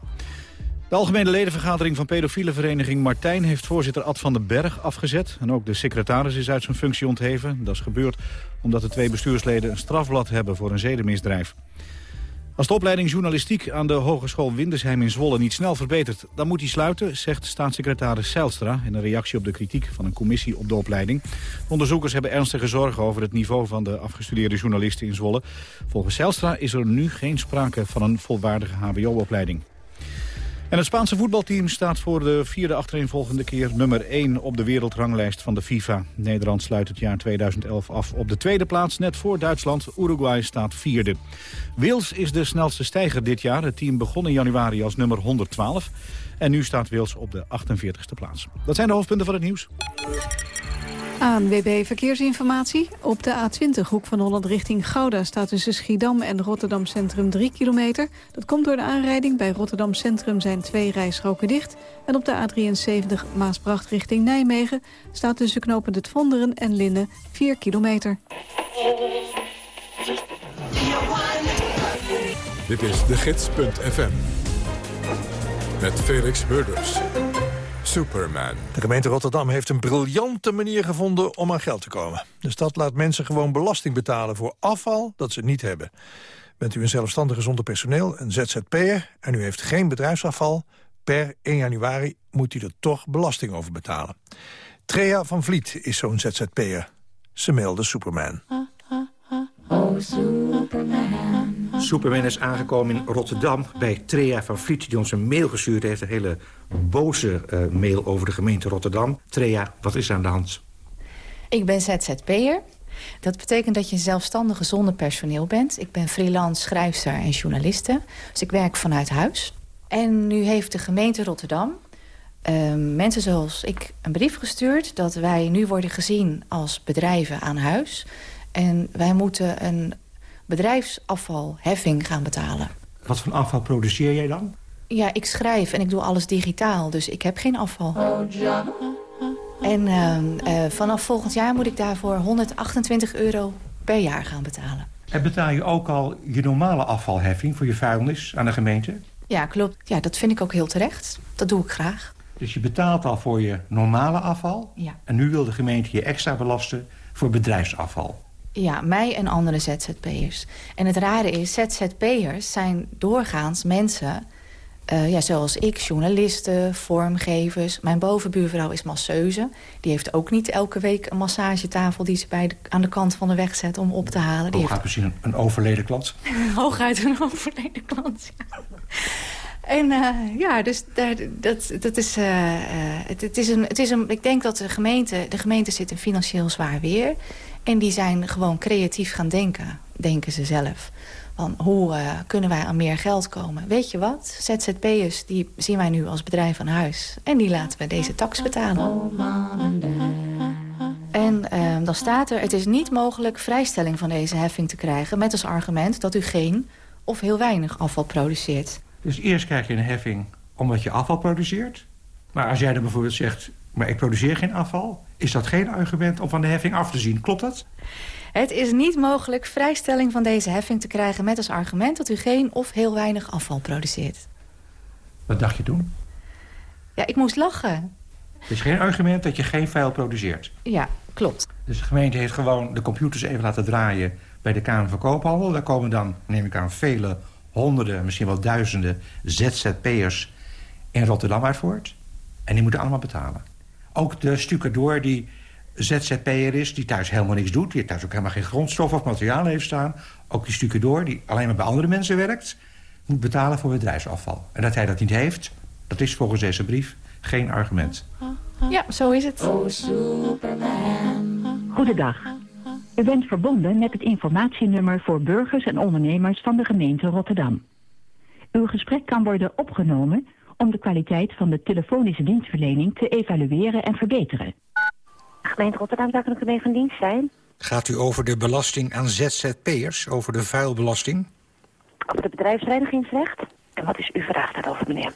[SPEAKER 2] De algemene ledenvergadering van pedofiele vereniging Martijn... heeft voorzitter Ad van den Berg afgezet. En ook de secretaris is uit zijn functie ontheven. Dat is gebeurd omdat de twee bestuursleden een strafblad hebben voor een zedenmisdrijf. Als de opleiding journalistiek aan de Hogeschool Windesheim in Zwolle niet snel verbetert... dan moet die sluiten, zegt staatssecretaris Zijlstra... in een reactie op de kritiek van een commissie op de opleiding. Onderzoekers hebben ernstige zorgen over het niveau van de afgestudeerde journalisten in Zwolle. Volgens Zijlstra is er nu geen sprake van een volwaardige hbo-opleiding. En het Spaanse voetbalteam staat voor de vierde achtereenvolgende keer nummer 1 op de wereldranglijst van de FIFA. Nederland sluit het jaar 2011 af op de tweede plaats, net voor Duitsland. Uruguay staat vierde. Wales is de snelste stijger dit jaar. Het team begon in januari als nummer 112. En nu staat Wales op de 48e plaats. Dat zijn de hoofdpunten van het nieuws.
[SPEAKER 4] ANWB Verkeersinformatie. Op de A20 hoek van Holland richting Gouda staat tussen Schiedam en Rotterdam Centrum 3 kilometer. Dat komt door de aanrijding. Bij Rotterdam Centrum zijn twee rijstroken dicht. En op de A73 Maasbracht richting Nijmegen staat tussen knopend het Vonderen en Linnen 4 kilometer.
[SPEAKER 1] Dit is de gids.fm. Met Felix Burders. Superman.
[SPEAKER 10] De gemeente Rotterdam heeft een briljante manier gevonden om aan geld te komen. De stad laat mensen gewoon belasting betalen voor afval dat ze niet hebben. Bent u een zelfstandige zonder personeel, een ZZP'er... en u heeft geen bedrijfsafval, per 1 januari moet u er toch belasting over betalen. Trea van Vliet is zo'n ZZP'er. Ze mailde Superman.
[SPEAKER 19] Oh, Superman. Superman is aangekomen in Rotterdam bij Trea van Vliet... die ons een mail gestuurd heeft, een hele boze uh, mail over de gemeente Rotterdam. Trea, wat is er aan de hand?
[SPEAKER 20] Ik ben ZZP'er Dat betekent dat je zelfstandige zonder personeel bent. Ik ben freelance schrijfster en journaliste. Dus ik werk vanuit huis. En nu heeft de gemeente Rotterdam Ehm, mensen zoals ik een brief gestuurd... dat wij nu worden gezien als bedrijven aan huis. En wij moeten een bedrijfsafvalheffing gaan betalen.
[SPEAKER 19] Wat voor afval produceer jij dan?
[SPEAKER 20] Ja, ik schrijf en ik doe alles digitaal, dus ik heb geen afval. En ehm, eh, vanaf volgend jaar moet ik daarvoor 128 euro per jaar gaan betalen.
[SPEAKER 19] En betaal je ook al je normale afvalheffing voor je vuilnis aan de gemeente?
[SPEAKER 20] Ja, klopt. Ja, dat vind ik ook heel terecht. Dat doe ik graag.
[SPEAKER 19] Dus je betaalt al voor je normale afval.
[SPEAKER 20] Ja.
[SPEAKER 19] En nu wil de gemeente je extra belasten voor bedrijfsafval.
[SPEAKER 20] Ja, mij en andere ZZP'ers. En het rare is, ZZP'ers zijn doorgaans mensen... Uh, ja, zoals ik, journalisten, vormgevers. Mijn bovenbuurvrouw is masseuse. Die heeft ook niet elke week een massagetafel... die ze bij de, aan de kant van de weg zet om op te halen. Die
[SPEAKER 19] Hooguit heeft... misschien een, een overleden klant?
[SPEAKER 20] Hooguit een overleden klant, ja. En uh, ja, dus dat, dat is, uh, het, het, is een, het is een... Ik denk dat de gemeente... De gemeente zit in financieel zwaar weer. En die zijn gewoon creatief gaan denken. Denken ze zelf. Van hoe kunnen wij aan meer geld komen? Weet je wat? ZZP'ers die zien wij nu als bedrijf aan huis. En die laten we deze tax betalen. En dan staat er... Het is niet mogelijk vrijstelling van deze heffing te krijgen... met als argument dat u geen of heel weinig afval produceert.
[SPEAKER 19] Dus eerst krijg je een heffing omdat je afval produceert. Maar als jij dan bijvoorbeeld zegt, maar ik produceer geen afval... is dat geen argument om van de heffing af te zien. Klopt dat?
[SPEAKER 20] Het is niet mogelijk vrijstelling van deze heffing te krijgen... met als argument dat u geen of heel weinig afval produceert.
[SPEAKER 19] Wat dacht je toen?
[SPEAKER 20] Ja, ik moest lachen.
[SPEAKER 19] Het is geen argument dat je geen vuil produceert?
[SPEAKER 20] Ja, klopt.
[SPEAKER 19] Dus de gemeente heeft gewoon de computers even laten draaien... bij de Kamer van Koophandel. Daar komen dan, neem ik aan, vele honderden, misschien wel duizenden ZZP'ers in Rotterdam uit voort. En die moeten allemaal betalen. Ook de stucadoor die ZZP'er is, die thuis helemaal niks doet... die thuis ook helemaal geen grondstof of materiaal heeft staan... ook die stucadoor, die alleen maar bij andere mensen werkt... moet betalen voor bedrijfsafval. En dat hij dat niet heeft, dat is volgens deze brief geen argument.
[SPEAKER 20] Ja, zo is het.
[SPEAKER 21] Oh, Goedendag. U bent verbonden met het informatienummer voor burgers en ondernemers van de gemeente Rotterdam. Uw gesprek kan worden opgenomen om de kwaliteit van de telefonische dienstverlening te evalueren en verbeteren.
[SPEAKER 22] Gemeente Rotterdam, daar kan ik ermee van dienst zijn.
[SPEAKER 19] Gaat u over de belasting aan ZZP'ers, over de vuilbelasting?
[SPEAKER 22] Over de bedrijfsreinigingsrecht? En wat is uw vraag daarover, meneer?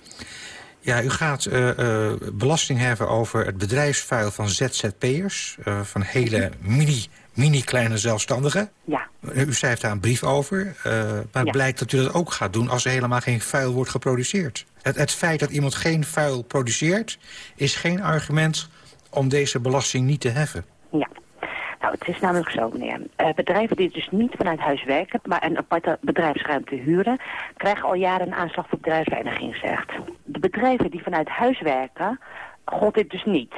[SPEAKER 19] Ja, u gaat uh, uh, belasting heffen over het bedrijfsvuil van ZZP'ers... Uh, van hele mini mini-kleine zelfstandigen.
[SPEAKER 22] Ja.
[SPEAKER 19] U schrijft daar een brief over, maar het blijkt dat u dat ook gaat doen... als er helemaal geen vuil wordt geproduceerd. Het, het feit dat iemand geen vuil produceert... is geen argument om deze belasting niet te heffen.
[SPEAKER 22] Ja. Nou, het is namelijk zo, meneer. Uh, bedrijven die dus niet vanuit huis werken, maar een aparte bedrijfsruimte huren, krijgen al jaren een aanslag voor bedrijfsreinigingsrecht. De bedrijven die vanuit huis werken, gold dit dus niet.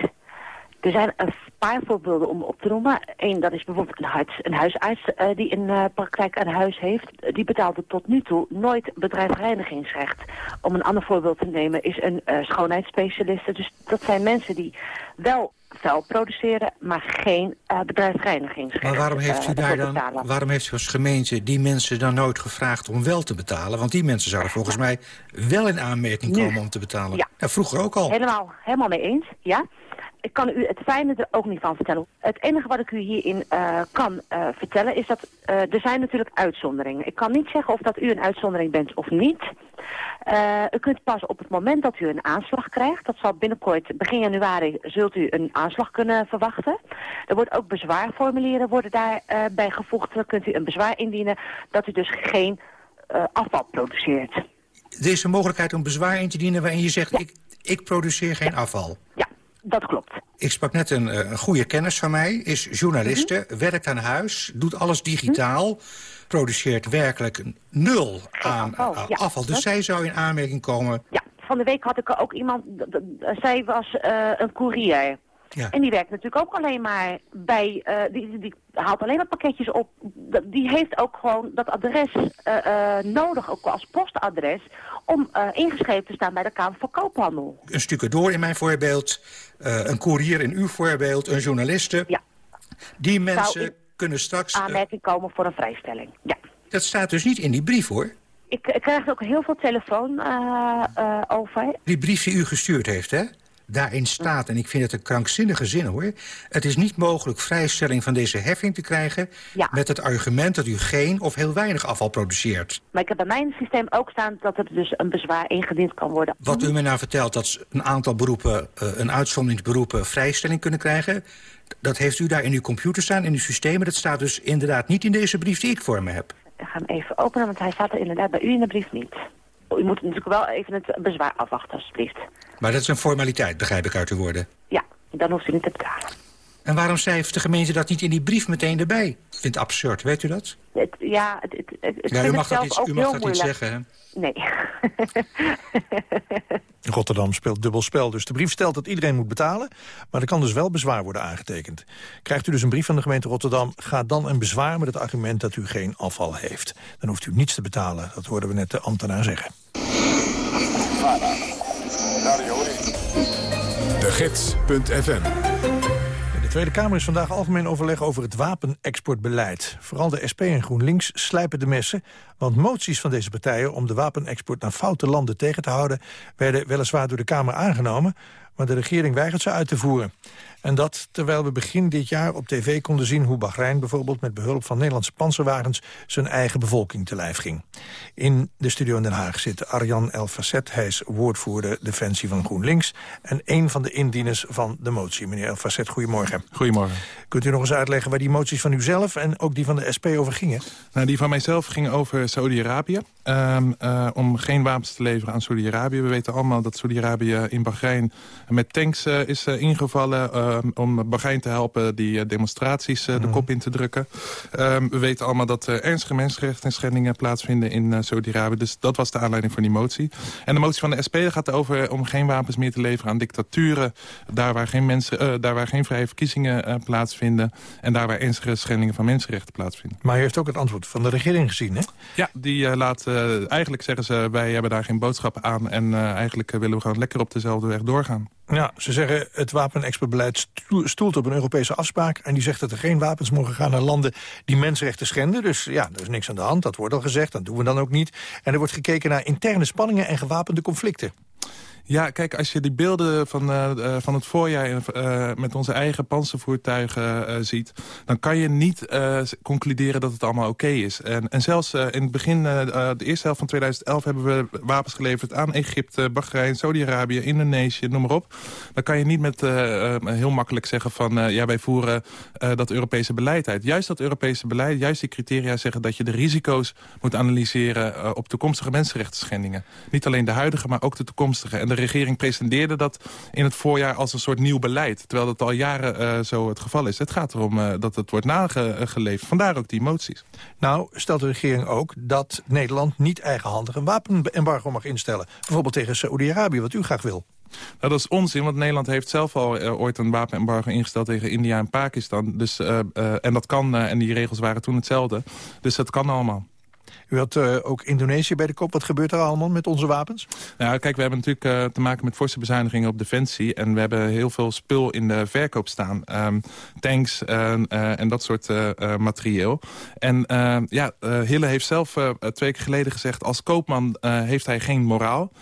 [SPEAKER 22] Er zijn paar voorbeelden om op te noemen. Eén, dat is bijvoorbeeld een, huis, een huisarts uh, die een uh, praktijk aan huis heeft. Die betaalde tot nu toe nooit bedrijfsreinigingsrecht. Om een ander voorbeeld te nemen is een uh, schoonheidsspecialiste. Dus dat zijn mensen die wel vuil produceren, maar geen bedrijfsreinigingsrecht
[SPEAKER 19] Maar waarom heeft u daar dan, betalen. waarom heeft u als gemeente die mensen dan nooit gevraagd om wel te betalen? Want die mensen zouden volgens mij wel in aanmerking komen om te betalen.
[SPEAKER 22] Ja.
[SPEAKER 19] En vroeger ook al.
[SPEAKER 22] Helemaal, helemaal mee eens, ja ik kan u het fijne er ook niet van vertellen. Het enige wat ik u hierin uh, kan uh, vertellen is dat uh, er zijn natuurlijk uitzonderingen. Ik kan niet zeggen of dat u een uitzondering bent of niet. u kunt pas op het moment dat u een aanslag krijgt, dat zal binnenkort, begin januari, zult u een aanslag kunnen verwachten. Er wordt ook bezwaarformulieren worden daarbij bij gevoegd. Dan kunt u een bezwaar indienen dat u dus geen afval produceert.
[SPEAKER 19] Er is een mogelijkheid om bezwaar in te dienen waarin je zegt, ja. ik, ik produceer geen
[SPEAKER 22] ja.
[SPEAKER 19] afval.
[SPEAKER 22] Ja. Dat klopt.
[SPEAKER 19] Ik sprak net een, een goede kennis van mij, is journaliste, mm -hmm. werkt aan huis, doet alles digitaal, mm -hmm. produceert werkelijk nul aan afval. Aan ja, afval. Dus zij zou in aanmerking komen.
[SPEAKER 22] Ja, van de week had ik ook iemand, zij was uh, een koerier.
[SPEAKER 19] Ja.
[SPEAKER 22] En die werkt natuurlijk ook alleen maar bij, uh, die, die haalt alleen maar pakketjes op. Die heeft ook gewoon dat adres uh, uh, nodig, ook als postadres, om ingeschreven te staan bij de Kamer van Koophandel.
[SPEAKER 19] Een stukje door in mijn voorbeeld, een koerier in uw voorbeeld, een journaliste.
[SPEAKER 22] Ja.
[SPEAKER 19] Die mensen
[SPEAKER 23] kunnen straks... uh,
[SPEAKER 22] aanmerking komen voor een vrijstelling. Ja.
[SPEAKER 23] Dat staat dus niet in die brief, hoor.
[SPEAKER 22] Ik, ik krijg ook heel veel telefoon over.
[SPEAKER 23] Die brief die u gestuurd heeft, hè? Daarin staat, en ik vind het een krankzinnige zin hoor... het is niet mogelijk vrijstelling van deze heffing te krijgen...
[SPEAKER 22] Ja.
[SPEAKER 23] met het argument dat u geen of heel weinig afval produceert.
[SPEAKER 22] Maar ik heb bij mijn systeem ook staan dat er dus een bezwaar ingediend kan worden.
[SPEAKER 23] Wat u me nou vertelt, dat een aantal beroepen... Uh, een uitzonderingsberoepen vrijstelling kunnen krijgen... dat heeft u daar in uw computer staan, in uw systemen. Dat staat dus inderdaad niet in deze brief die ik voor me heb.
[SPEAKER 22] Ik ga hem even openen, want hij staat er inderdaad bij u in de brief niet. U moet natuurlijk wel even het bezwaar afwachten, alsjeblieft.
[SPEAKER 23] Maar dat is een formaliteit, begrijp ik uit uw woorden.
[SPEAKER 22] Ja, dan hoeft u niet te betalen.
[SPEAKER 23] En waarom schrijft de gemeente dat niet in die brief meteen erbij? Ik vind het absurd, weet u dat?
[SPEAKER 22] Het, ja, het, het, het,
[SPEAKER 23] ja, u mag dat, niet, u mag dat
[SPEAKER 22] niet
[SPEAKER 23] zeggen, hè?
[SPEAKER 22] Nee.
[SPEAKER 10] Rotterdam speelt dubbel spel. Dus de brief stelt dat iedereen moet betalen. Maar er kan dus wel bezwaar worden aangetekend. Krijgt u dus een brief van de gemeente Rotterdam... ga dan een bezwaar met het argument dat u geen afval heeft. Dan hoeft u niets te betalen. Dat hoorden we net de ambtenaar zeggen.
[SPEAKER 1] De Gids.fm
[SPEAKER 10] de Tweede Kamer is vandaag algemeen overleg over het wapenexportbeleid. Vooral de SP en GroenLinks slijpen de messen... want moties van deze partijen om de wapenexport naar foute landen tegen te houden... werden weliswaar door de Kamer aangenomen... maar de regering weigert ze uit te voeren. En dat terwijl we begin dit jaar op tv konden zien hoe Bahrein bijvoorbeeld met behulp van Nederlandse panzerwagens zijn eigen bevolking te lijf ging. In de studio in Den Haag zit Arjan El Facet. Hij is woordvoerder Defensie van GroenLinks en een van de indieners van de motie. Meneer El Facet, goedemorgen.
[SPEAKER 24] Goedemorgen.
[SPEAKER 10] Kunt u nog eens uitleggen waar die moties van uzelf en ook die van de SP over gingen?
[SPEAKER 24] Nou, die van mijzelf gingen over Saudi-Arabië. Um, uh, om geen wapens te leveren aan Saudi-Arabië. We weten allemaal dat Saudi-Arabië in Bahrein met tanks uh, is uh, ingevallen... Uh, om Bahrein te helpen die demonstraties de
[SPEAKER 10] Mhm.
[SPEAKER 24] kop in te drukken. Um, we weten allemaal dat er ernstige mensenrechten schendingen plaatsvinden in Saudi-Arabië. Dus dat was de aanleiding voor die motie. En de motie van de SP gaat over om geen wapens meer te leveren aan dictaturen. Daar waar geen, mensen, daar waar geen vrije verkiezingen plaatsvinden. En daar waar ernstige schendingen van mensenrechten plaatsvinden.
[SPEAKER 10] Maar u heeft ook het antwoord van de regering gezien, hè?
[SPEAKER 24] Ja, die laat... Eigenlijk zeggen ze, wij hebben daar geen boodschap aan... en eigenlijk willen we gewoon lekker op dezelfde weg doorgaan.
[SPEAKER 10] Ja, ze zeggen het wapenexportbeleid stoelt op een Europese afspraak... en die zegt dat er geen wapens mogen gaan naar landen die mensenrechten schenden. Dus ja, er is niks aan de hand, dat wordt al gezegd, dat doen we dan ook niet. En er wordt gekeken naar interne spanningen en gewapende conflicten.
[SPEAKER 24] Ja, kijk, als je die beelden van, uh, van het voorjaar uh, met onze eigen panzervoertuigen ziet... dan kan je niet concluderen dat het allemaal oké is. En, en zelfs in het begin, de eerste helft van 2011... hebben we wapens geleverd aan Egypte, Bahrein, Saudi-Arabië, Indonesië, noem maar op. Dan kan je niet met heel makkelijk zeggen van... ja, wij voeren dat Europese beleid uit. Juist dat Europese beleid, juist die criteria zeggen... dat je de risico's moet analyseren op toekomstige mensenrechten schendingen. Niet alleen de huidige, maar ook de toekomstige. En regering presenteerde dat in het voorjaar als een soort nieuw beleid. Terwijl dat al jaren uh, zo het geval is. Het gaat erom uh, dat het wordt nageleverd. Vandaar ook die moties.
[SPEAKER 10] Nou, stelt de regering ook dat Nederland niet eigenhandig een wapenembargo mag instellen. Bijvoorbeeld tegen Saoedi-Arabië, wat u graag wil.
[SPEAKER 24] Nou, dat is onzin, want Nederland heeft zelf al uh, ooit een wapenembargo ingesteld tegen India en Pakistan. Dus, uh, uh, en dat kan, en die regels waren toen hetzelfde. Dus dat kan allemaal.
[SPEAKER 10] U had uh, ook Indonesië bij de kop. Wat gebeurt er allemaal met onze wapens?
[SPEAKER 24] Nou, kijk, we hebben natuurlijk uh, te maken met forse bezuinigingen op defensie. En we hebben heel veel spul in de verkoop staan. Um, tanks uh, en dat soort materieel. En ja, Hille heeft zelf twee keer geleden gezegd... als koopman heeft hij geen moraal.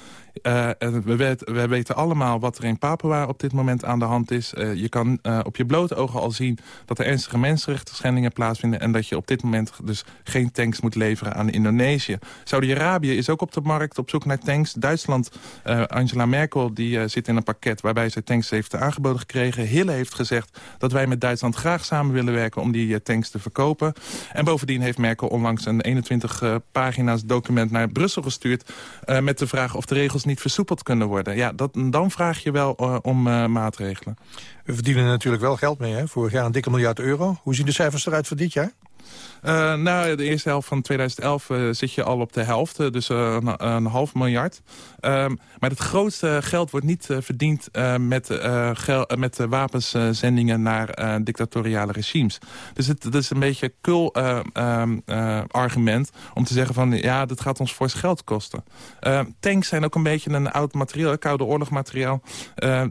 [SPEAKER 24] Uh, we, weten, we, weten allemaal wat er in Papua op dit moment aan de hand is. Uh, je kan uh, op je blote ogen al zien dat er ernstige mensenrechten schendingen plaatsvinden... en dat je op dit moment dus geen tanks moet leveren aan Indonesië. Saudi-Arabië is ook op de markt op zoek naar tanks. Duitsland, Angela Merkel, die zit in een pakket waarbij ze tanks heeft aangeboden gekregen. Hille heeft gezegd dat wij met Duitsland graag samen willen werken... om die tanks te verkopen. En bovendien heeft Merkel onlangs een 21 pagina's document naar Brussel gestuurd... met de vraag of de regels niet versoepeld kunnen worden. Ja, dat, dan vraag je wel uh, om uh, maatregelen.
[SPEAKER 10] We verdienen natuurlijk wel geld mee, hè? Vorig jaar een dikke miljard euro. Hoe zien de cijfers eruit voor dit jaar?
[SPEAKER 24] Uh, nou, de eerste helft van 2011 uh, zit je al op de helft, uh, dus een, een, half miljard. Um, maar het grootste geld wordt niet verdiend met, met wapenszendingen naar dictatoriale regimes. Dus het, het is een beetje kul um, argument om te zeggen van ja, dat gaat ons fors geld kosten. Ehm, tanks zijn ook een beetje een oud materiaal, koude oorlogmateriaal.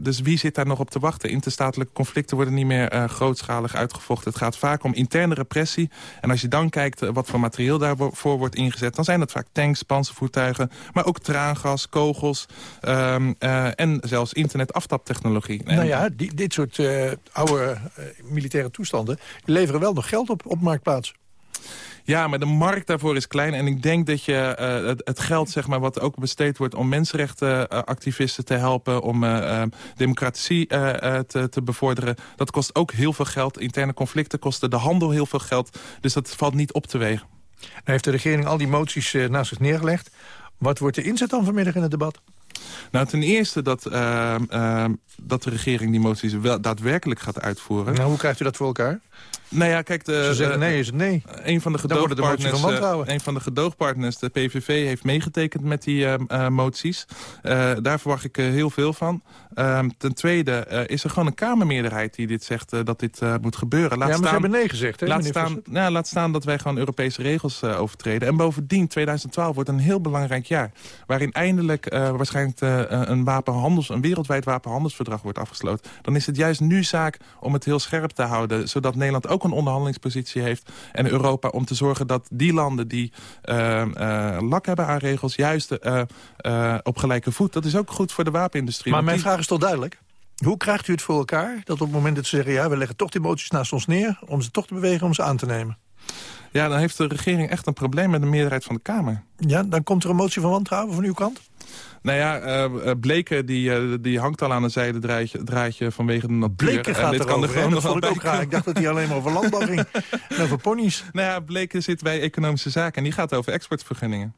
[SPEAKER 24] dus wie zit daar nog op te wachten? Interstatelijke conflicten worden niet meer grootschalig uitgevochten. Het gaat vaak om interne repressie. En als je dan kijkt wat voor materieel daarvoor wordt ingezet... dan zijn dat vaak tanks, panzervoertuigen, maar ook traangas, kogels... Um, uh, en zelfs internetaftaptechnologie.
[SPEAKER 10] Nou ja, dit soort uh, oude militaire toestanden... leveren wel nog geld op op marktplaats.
[SPEAKER 24] Ja, maar de markt daarvoor is klein. En ik denk dat je uh, het, geld zeg maar, wat ook besteed wordt... om mensenrechtenactivisten te helpen... om uh, democratie uh, te, te, bevorderen... dat kost ook heel veel geld. Interne conflicten kosten de handel heel veel geld. Dus dat valt niet op te wegen.
[SPEAKER 10] Nou heeft de regering al die moties naast zich neergelegd. Wat wordt de inzet dan vanmiddag in het debat?
[SPEAKER 24] Nou, ten eerste dat, uh, uh, dat de regering die moties wel daadwerkelijk gaat uitvoeren.
[SPEAKER 10] Nou, hoe krijgt u dat voor elkaar?
[SPEAKER 24] Nou ja, kijk... De,
[SPEAKER 10] Ze zeggen nee, is het nee.
[SPEAKER 24] Een van de gedoogpartners, de een van de gedoogpartners, de PVV, heeft meegetekend met die uh, moties. Uh, daar verwacht ik heel veel van. Ehm, ten tweede is er gewoon een Kamermeerderheid die dit zegt dat dit moet gebeuren.
[SPEAKER 10] Laat ja, maar staan, ze hebben nee gezegd, hè?
[SPEAKER 24] Laat staan, nou, laat staan dat wij gewoon Europese regels overtreden. En bovendien, 2012 wordt een heel belangrijk jaar. Waarin eindelijk waarschijnlijk een, wapenhandels, een wereldwijd wapenhandelsverdrag wordt afgesloten. Dan is het juist nu zaak om het heel scherp te houden. Zodat Nederland ook een onderhandelingspositie heeft. En Europa om te zorgen dat die landen die uh, uh, lak hebben aan regels... juist op gelijke voet. Dat is ook goed voor de wapenindustrie.
[SPEAKER 10] Maar mijn vraag is toch duidelijk? Hoe krijgt u het voor elkaar dat op het moment dat ze zeggen... ja, we leggen toch die moties naast ons neer... om ze toch te bewegen om ze aan te nemen?
[SPEAKER 24] Ja, dan heeft de regering echt een probleem met de meerderheid van de Kamer.
[SPEAKER 10] Ja, dan komt er een motie van wantrouwen van uw kant?
[SPEAKER 24] Nou ja, uh, Bleken die, uh, die hangt al aan een zijde draadje, draadje vanwege de natuur.
[SPEAKER 10] Bleken gaat dit kan er gewoon nog ik ook graag. Ik dacht dat hij alleen maar over landbouw ging. en over ponies.
[SPEAKER 24] Nou ja, Bleken zit bij economische zaken en die gaat over exportvergunningen.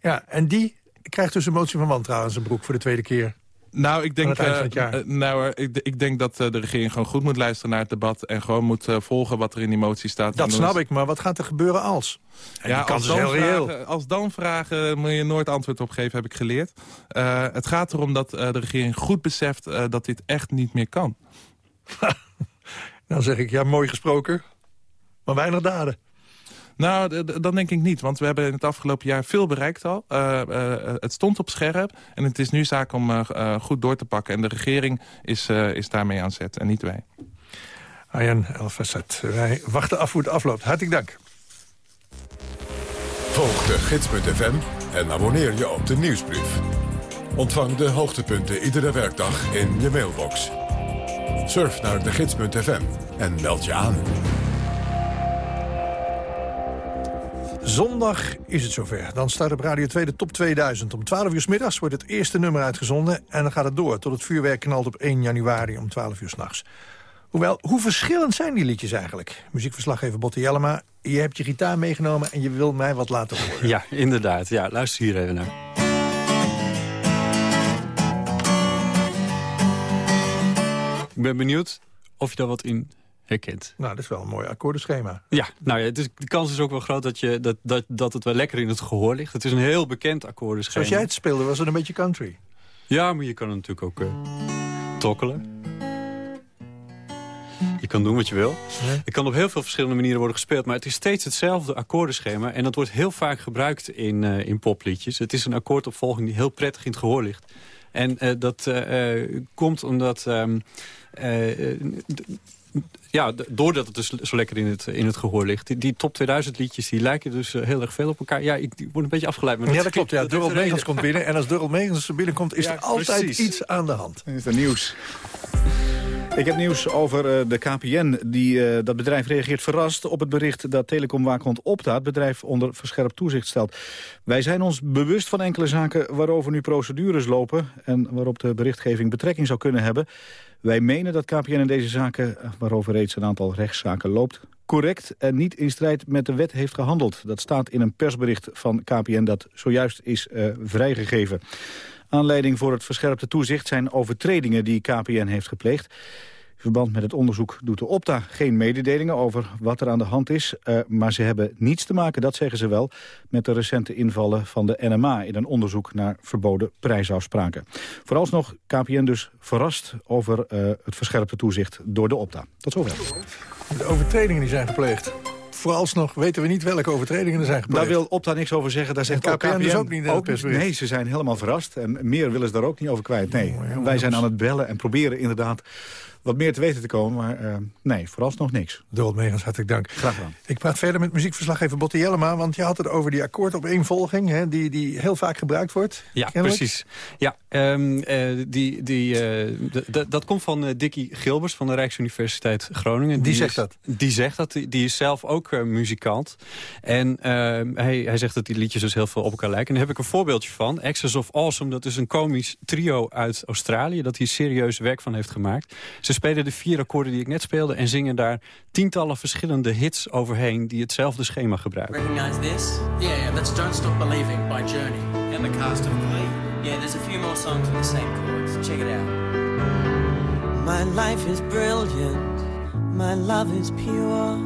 [SPEAKER 10] Ja, en die krijgt dus een motie van wantrouwen aan zijn broek voor de tweede keer.
[SPEAKER 24] Nou, ik denk, uh, nou, ik, ik, denk dat uh, de regering gewoon goed moet luisteren naar het debat... en gewoon moet uh, volgen wat er in die motie staat.
[SPEAKER 10] Dat snap ik, maar wat gaat er gebeuren als?
[SPEAKER 24] En ja, als dan, vragen, als dan vragen moet je nooit antwoord op geven, heb ik geleerd. het gaat erom dat de regering goed beseft dat dit echt niet meer kan.
[SPEAKER 10] dan zeg ik, ja, mooi gesproken, maar weinig daden.
[SPEAKER 24] Nou, dan denk ik niet. Want we hebben in het afgelopen jaar veel bereikt al. Uh, uh, het stond op scherp. En het is nu zaak om uh, goed door te pakken. En de regering is, is daarmee aan zet. En niet wij.
[SPEAKER 10] Arjan Elfasset, wij wachten af hoe het afloopt. Hartelijk dank.
[SPEAKER 1] Volg de gids.fm en abonneer je op de nieuwsbrief. Ontvang de hoogtepunten iedere werkdag in je mailbox. Surf naar de gids.fm en meld je aan.
[SPEAKER 10] Zondag is het zover. Dan start op Radio 2 de Top 2000. Om 12 uur s middags wordt het eerste nummer uitgezonden... en dan gaat het door tot het vuurwerk knalt op 1 januari om 12 uur s'nachts. Hoewel, hoe verschillend zijn die liedjes eigenlijk? Muziekverslaggever Botte Jellema, je hebt je gitaar meegenomen... en je wil mij wat laten horen.
[SPEAKER 25] Ja, inderdaad. Ja, luister hier even naar. Ik ben benieuwd of je daar wat in herkent.
[SPEAKER 10] Nou, dat is wel een mooi akkoordenschema.
[SPEAKER 25] Ja, nou ja, de kans is ook wel groot dat, je, dat, dat, dat het wel lekker in het gehoor ligt. Het is een heel bekend akkoordenschema.
[SPEAKER 10] Zoals jij het speelde, was het een beetje country.
[SPEAKER 25] Ja, maar je kan het natuurlijk ook uh, tokkelen. Je kan doen wat je wil. Het kan op heel veel verschillende manieren worden gespeeld. Maar het is steeds hetzelfde akkoordenschema. En dat wordt heel vaak gebruikt in, uh, in popliedjes. Het is een akkoordopvolging die heel prettig in het gehoor ligt. En uh, dat komt omdat... Um, ja, doordat het dus zo lekker in het, in het gehoor ligt. Die, die top 2000 liedjes die lijken dus eh, heel erg veel op elkaar. Ja, ik, word een beetje afgeleid.
[SPEAKER 10] Maar ja, dat klopt. Ja. Durrell Megens komt binnen. En als Durrell Megens binnenkomt, is er altijd iets aan de hand.
[SPEAKER 2] Dan is er nieuws. Ik heb nieuws over uh, de KPN. Die, uh, dat bedrijf reageert verrast op het bericht dat Telecomwaakhond Opta... het bedrijf onder verscherpt toezicht stelt. Wij zijn ons bewust van enkele zaken waarover nu procedures lopen... en waarop de berichtgeving betrekking zou kunnen hebben. Wij menen dat KPN in deze zaken, eh, waarover reeds een aantal rechtszaken loopt... correct en niet in strijd met de wet heeft gehandeld. Dat staat in een persbericht van KPN dat zojuist is uh, vrijgegeven. Aanleiding voor het verscherpte toezicht zijn overtredingen die KPN heeft gepleegd. Verband met het onderzoek doet de Opta geen mededelingen over wat er aan de hand is. Uh, maar ze hebben niets te maken, dat zeggen ze wel, met de recente invallen van de NMA in een onderzoek naar verboden prijsafspraken. Vooralsnog KPN dus verrast over uh, het verscherpte toezicht door de Opta. Tot zover.
[SPEAKER 10] De overtredingen die zijn gepleegd vooralsnog weten we niet welke overtredingen er zijn gepleegd.
[SPEAKER 2] Daar wil Opta niks over zeggen. Daar zegt
[SPEAKER 10] KPN, KPN dus ook niet ook,
[SPEAKER 2] Nee, ze zijn helemaal verrast. En meer willen ze daar ook niet over kwijt. Nee, oh, wij zijn aan het bellen en proberen inderdaad wat meer te weten te komen. Maar uh, nee, vooralsnog niks.
[SPEAKER 10] Dorot Megens, hartelijk dank.
[SPEAKER 2] Graag gedaan.
[SPEAKER 10] Ik praat verder met muziekverslaggever Botte Jellema. Want je had het over die akkoordopeenvolging... Hè, die, die heel vaak gebruikt wordt.
[SPEAKER 25] Ja, precies. Ja, um, uh, die, die, uh, dat komt van uh, Dickie Gilbers van de Rijksuniversiteit Groningen.
[SPEAKER 10] Die, die zegt
[SPEAKER 25] is,
[SPEAKER 10] dat?
[SPEAKER 25] Die zegt dat. Die, die is zelf ook muzikant. En ehm, hij, hij zegt dat die liedjes dus heel veel op elkaar lijken. En daar heb ik een voorbeeldje van. Access of Awesome, dat is een komisch trio uit Australië... dat hier serieus werk van heeft gemaakt. Ze spelen de vier akkoorden die ik net speelde... en zingen daar tientallen verschillende hits overheen... die hetzelfde schema gebruiken.
[SPEAKER 26] Recognize this? Yeah, yeah, that's Don't Stop Believing by Journey. And the cast of Glee. Yeah, there's a few more songs with the same chords. Check it out. My life is brilliant. My love is pure.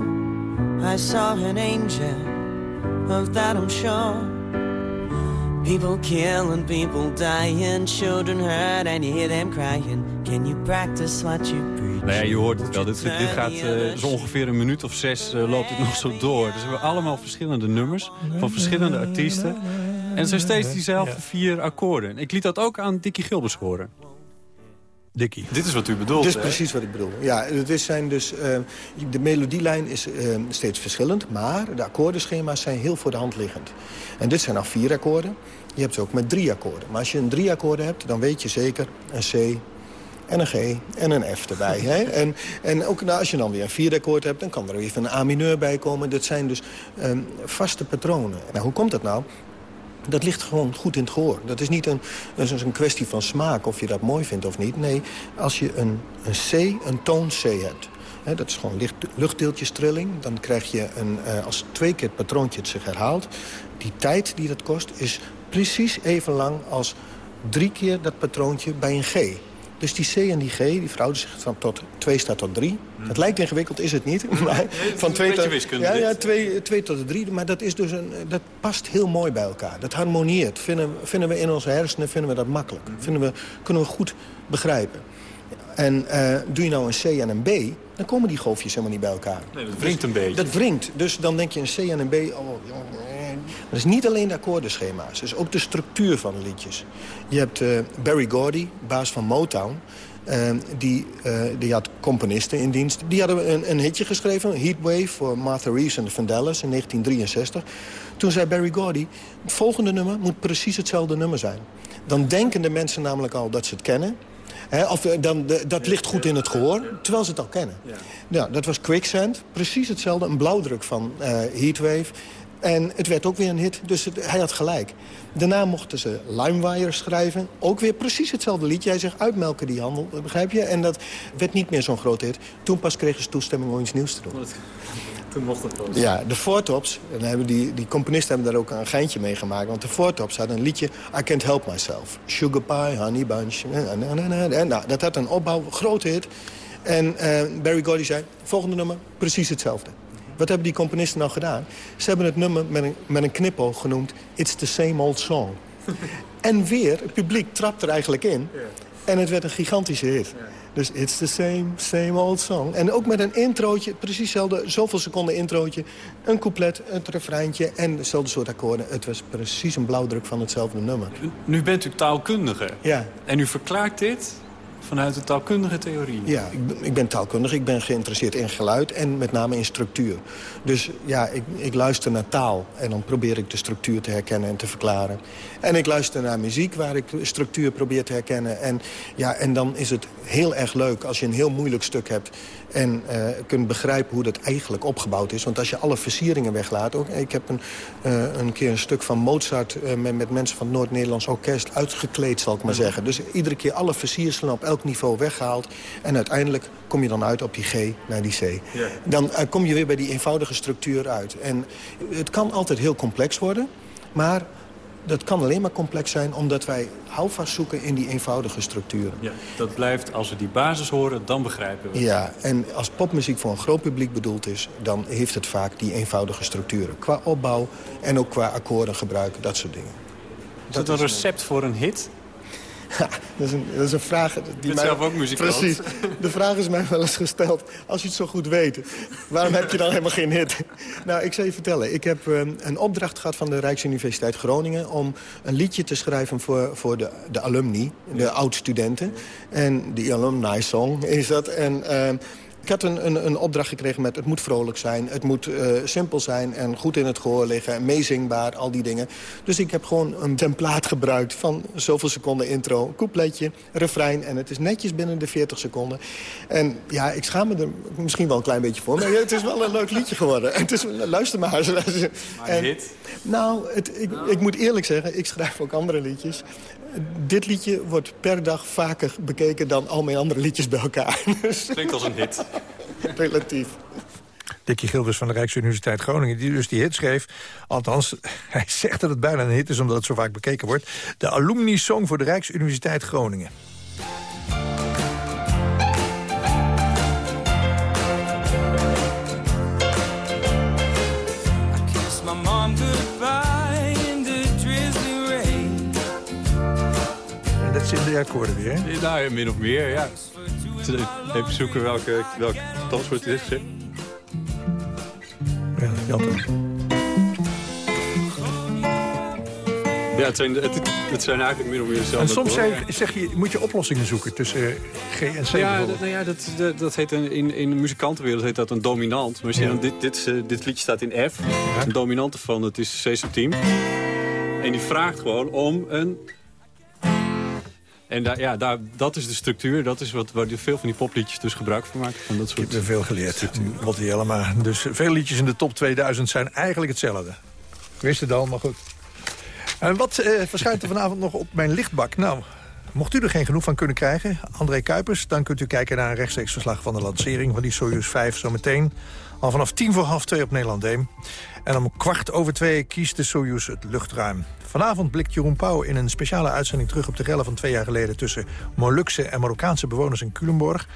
[SPEAKER 26] I saw an angel. Of that I'm sure. People killing, people dying, children hurt and you hear them crying. Can you practice what you preach?
[SPEAKER 25] Nou ja, je hoort het wel. Dit, dit gaat uh, zo ongeveer een minuut of zes uh, loopt het nog zo door. Dus we hebben allemaal verschillende nummers van verschillende artiesten. En het zijn steeds diezelfde vier akkoorden. Ik liet dat ook aan Dickie Gilbers horen.
[SPEAKER 10] Dickie.
[SPEAKER 25] Dit is wat u bedoelt,
[SPEAKER 27] Dit is precies wat ik bedoel. Ja, het zijn dus, uh, de melodielijn is uh, steeds verschillend... maar de akkoordenschema's zijn heel voor de hand liggend. En dit zijn al vier akkoorden. Je hebt ze ook met drie akkoorden. Maar als je een drie akkoorden hebt, dan weet je zeker een C en een G en een F erbij. Hè? En, en ook nou, als je dan weer een vierde akkoord hebt... dan kan er even een A-mineur bij komen. Dat zijn dus um, vaste patronen. Nou, hoe komt dat nou? Dat ligt gewoon goed in het gehoor. Dat is niet een, een, een kwestie van smaak of je dat mooi vindt of niet. Nee, als je een, een C, een toon C hebt... Dat is gewoon licht, luchtdeeltjestrilling. Dan krijg je een, uh, als twee keer het patroontje het zich herhaalt... die tijd die dat kost is precies even lang als drie keer dat patroontje bij een G. Dus die C en die G, die verhouden zich van tot 2 staat tot 3. Het lijkt ingewikkeld, is het niet.
[SPEAKER 25] Maar van 2 tot
[SPEAKER 27] ja, ja, 2, 2 tot 3. Maar dat, is dus een, dat past heel mooi bij elkaar. Dat harmonieert. Vinden, vinden we in onze hersenen vinden we dat makkelijk. Vinden we, kunnen we goed begrijpen. En uh, doe je nou een C en een B, dan komen die golfjes helemaal niet bij elkaar.
[SPEAKER 25] Nee, dat wringt een beetje.
[SPEAKER 27] Dat wringt. Dus dan denk je een C en een B... Oh, dat is niet alleen de akkoordenschema's. Het is ook de structuur van de liedjes. Je hebt uh, Barry Gordy, baas van Motown... Uh, die, uh, die had componisten in dienst. Die hadden een, een hitje geschreven, Heatwave... voor Martha Reeves en de Vandellas in 1963. Toen zei Barry Gordy... het volgende nummer moet precies hetzelfde nummer zijn. Dan denken de mensen namelijk al dat ze het kennen... He, of, dan, de, dat ligt goed in het gehoor, terwijl ze het al kennen. Ja. ja dat was Quicksand, precies hetzelfde. Een blauwdruk van uh, Heatwave. En het werd ook weer een hit, dus het, hij had gelijk. Daarna mochten ze Limewire schrijven. Ook weer precies hetzelfde liedje. Hij zegt uitmelken die handel, begrijp je? En dat werd niet meer zo'n groot hit. Toen pas kregen ze toestemming om iets nieuws te doen.
[SPEAKER 25] Toen mocht het pas.
[SPEAKER 27] Ja, de Four Tops, en hebben die, die componisten hebben daar ook een geintje mee gemaakt. Want de Four Tops hadden een liedje, I Can't Help Myself. Sugar Pie, Honey Bunch. En, nou, dat had een opbouw, grote hit. En uh, Barry Gordy zei, volgende nummer, precies hetzelfde. Wat hebben die componisten nou gedaan? Ze hebben het nummer met een, met een knipoog genoemd... It's the same old song. en weer, het publiek trapt er eigenlijk in. En het werd een gigantische hit. Dus it's the same, same old song. En ook met een introotje, precies hetzelfde, zoveel seconden introotje. Een couplet, een refreintje en dezelfde soort akkoorden. Het was precies een blauwdruk van hetzelfde nummer.
[SPEAKER 25] Nu bent u taalkundige.
[SPEAKER 27] Ja.
[SPEAKER 25] En u verklaart dit vanuit de taalkundige theorie?
[SPEAKER 27] Ja, ik, ik ben taalkundig. Ik ben geïnteresseerd in geluid en met name in structuur. Dus ja, ik, ik luister naar taal en dan probeer ik de structuur te herkennen en te verklaren. En ik luister naar muziek waar ik structuur probeer te herkennen. En, ja, en dan is het heel erg leuk als je een heel moeilijk stuk hebt... en uh, kunt begrijpen hoe dat eigenlijk opgebouwd is. Want als je alle versieringen weglaat... Ook, ik heb een, uh, een keer een stuk van Mozart uh, met, met mensen van het Noord-Nederlands Orkest... uitgekleed, zal ik maar zeggen. Dus iedere keer alle versierselen op elk niveau weggehaald. En uiteindelijk kom je dan uit op die G naar die C. Ja. Dan kom je weer bij die eenvoudige structuur uit. En het kan altijd heel complex worden... maar dat kan alleen maar complex zijn omdat wij houvast zoeken in die eenvoudige structuren.
[SPEAKER 25] Ja, dat blijft, als we die basis horen, dan begrijpen we.
[SPEAKER 27] Ja, en als popmuziek voor een groot publiek bedoeld is... dan heeft het vaak die eenvoudige structuren. Qua opbouw en ook qua akkoorden gebruiken, dat soort dingen.
[SPEAKER 25] Is dat een recept voor een hit?
[SPEAKER 27] Ja, dat, is een, dat is een vraag... Die
[SPEAKER 25] bent
[SPEAKER 27] mij,
[SPEAKER 25] zelf ook muzikant.
[SPEAKER 27] Precies. De vraag is mij wel eens gesteld. Als je het zo goed weet, waarom heb je dan helemaal geen hit? Nou, ik zal je vertellen. Ik heb um, een opdracht gehad van de Rijksuniversiteit Groningen... om een liedje te schrijven voor, voor de, de alumni, de oud-studenten. En die alumni song is dat. En... Um, ik had een, een, een, opdracht gekregen met het moet vrolijk zijn. Het moet uh, simpel zijn en goed in het gehoor liggen. Meezingbaar, al die dingen. Dus ik heb gewoon een templaat gebruikt van zoveel seconden intro. Coupletje, refrein en het is netjes binnen de 40 seconden. En ja, ik schaam me er misschien wel een klein beetje voor. Maar ja, het is wel een leuk liedje geworden. En het is, luister maar.
[SPEAKER 25] Maar
[SPEAKER 27] en,
[SPEAKER 25] hit?
[SPEAKER 27] Nou, het, ik, ik moet eerlijk zeggen, ik schrijf ook andere liedjes dit liedje wordt per dag vaker bekeken dan al mijn andere liedjes bij elkaar.
[SPEAKER 25] Klinkt als een hit.
[SPEAKER 27] Relatief.
[SPEAKER 10] Dikkie Gilders van de Rijksuniversiteit Groningen, die dus die hit schreef. Althans, hij zegt dat het bijna een hit is omdat het zo vaak bekeken wordt. De alumni-song voor de Rijksuniversiteit Groningen. Dat zijn de akkoorden weer, hè?
[SPEAKER 25] Nou, min of meer, ja. Even zoeken welke, welke danswoord het is gezegd.
[SPEAKER 10] Ja, Janten.
[SPEAKER 25] Ja, het zijn, het, het zijn eigenlijk min of meer dezelfde
[SPEAKER 10] En soms zeg, zeg je, moet je oplossingen zoeken tussen G en C
[SPEAKER 25] Ja, nou ja dat, dat, dat heet een, in, in de muzikantenwereld heet dat een dominant. Maar als je
[SPEAKER 10] Ja.
[SPEAKER 25] dan dit, dit, eh, dit liedje staat in F. Een dominante van, het is C subtiem. En die vraagt gewoon om een... En daar, ja, daar, dat is de structuur. Dat is wat, waar veel van die popliedjes dus gebruik van maken. Van dat
[SPEAKER 10] Ik
[SPEAKER 25] soort
[SPEAKER 10] heb er veel geleerd, Botti Jellema. Dus veel liedjes in de top 2000 zijn eigenlijk hetzelfde. Ik wist het al, maar goed. En wat eh, verschijnt er vanavond nog op mijn lichtbak? Nou, mocht u er geen genoeg van kunnen krijgen, André Kuipers... dan kunt u kijken naar een rechtstreeks verslag van de lancering van die Soyuz 5 zometeen. Al vanaf tien voor half twee op Nederland 1. En om kwart over twee kiest de Soyuz het luchtruim. Vanavond blikt Jeroen Pauw in een speciale uitzending terug op de rellen van twee jaar geleden... tussen Molukse en Marokkaanse bewoners in Culemborg.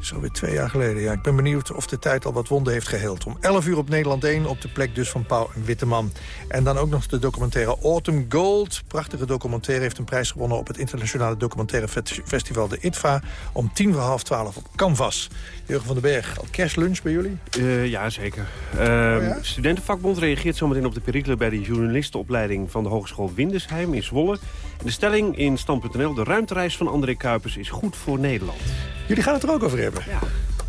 [SPEAKER 10] Is alweer twee jaar geleden. Ja, ik ben benieuwd of de tijd al wat wonden heeft geheeld. Om 11 uur op Nederland 1, op de plek dus van Pauw en Witteman. En dan ook nog de documentaire Autumn Gold. Prachtige documentaire, heeft een prijs gewonnen... op het internationale documentaire festival de ITVA... om tien voor half twaalf op Canvas. Jurgen van den Berg, al kerstlunch bij jullie?
[SPEAKER 28] Uh, ja, zeker. Uh, Studentenvakbond reageert zometeen op de perikelen... bij de journalistenopleiding van de Hogeschool Windesheim in Zwolle. En de stelling in Stand.nl, de ruimtereis van André Kuipers... is goed voor Nederland.
[SPEAKER 10] Jullie gaan het er ook over hebben? Ja.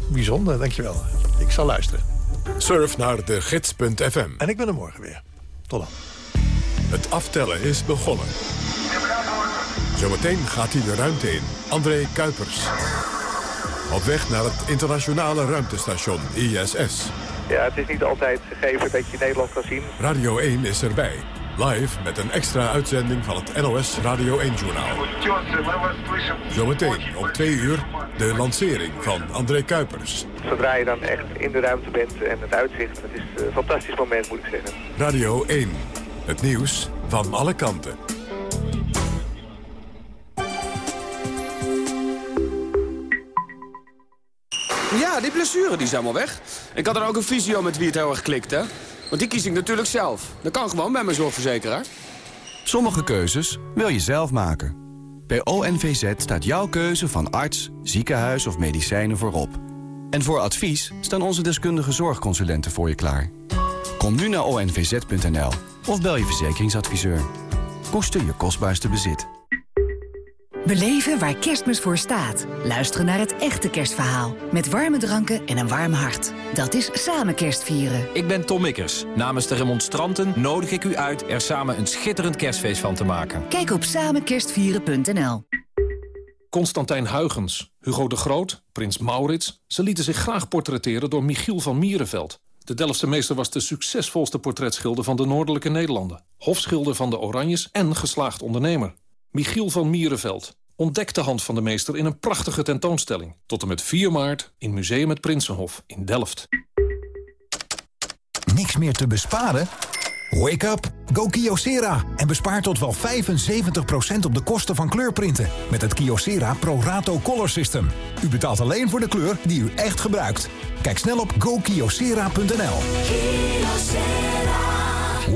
[SPEAKER 10] Bijzonder, dankjewel. Ik zal luisteren.
[SPEAKER 1] Surf naar de gids.fm.
[SPEAKER 10] En ik ben er morgen weer. Tot dan.
[SPEAKER 1] Het aftellen is begonnen. Zometeen gaat hij de ruimte in. André Kuipers. Op weg naar het internationale ruimtestation ISS.
[SPEAKER 29] Ja, het is niet altijd gegeven dat je Nederland kan zien.
[SPEAKER 1] Radio 1 is erbij. Live met een extra uitzending van het NOS Radio 1-journaal. Zometeen om twee uur de lancering van André Kuipers.
[SPEAKER 29] Zodra je dan echt in de ruimte bent en het uitzicht, het is een fantastisch moment moet ik zeggen.
[SPEAKER 1] Radio 1, het nieuws van alle kanten.
[SPEAKER 30] Ja, die blessure die is helemaal weg. Ik had er ook een visio met wie het heel erg klikt, hè. Want die kies ik natuurlijk zelf. Dat kan gewoon bij mijn zorgverzekeraar.
[SPEAKER 31] Sommige keuzes wil je zelf maken. Bij ONVZ staat jouw keuze van arts, ziekenhuis of medicijnen voorop. En voor advies staan onze deskundige zorgconsulenten voor je klaar. Kom nu naar onvz.nl of bel je verzekeringsadviseur. Koester je kostbaarste bezit.
[SPEAKER 32] Beleven waar kerstmis voor staat. Luisteren naar het echte kerstverhaal. Met warme dranken en een warm hart. Dat is samen kerstvieren.
[SPEAKER 33] Ik ben Tom Mikkers. Namens de remonstranten nodig ik u uit er samen een schitterend kerstfeest van te maken.
[SPEAKER 32] Kijk op samenkerstvieren.nl
[SPEAKER 34] Constantijn Huygens, Hugo de Groot, prins Maurits... ze lieten zich graag portretteren door Michiel van Mierenveld. De Delftse meester was de succesvolste portretschilder van de Noordelijke Nederlanden. Hofschilder van de Oranjes en geslaagd ondernemer. Michiel van Mierenveld. Ontdek de hand van de meester in een prachtige tentoonstelling. Tot en met 4 maart in Museum het Prinsenhof in Delft.
[SPEAKER 35] Niks meer te besparen?
[SPEAKER 36] Wake up, go Kyocera en bespaar tot wel 75% op de kosten van kleurprinten met het Kyocera Pro Rato Color System. U betaalt alleen voor de kleur die u echt gebruikt. Kijk snel op gokyocera.nl.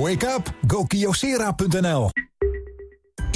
[SPEAKER 36] Wake up, go Kyocera.nl.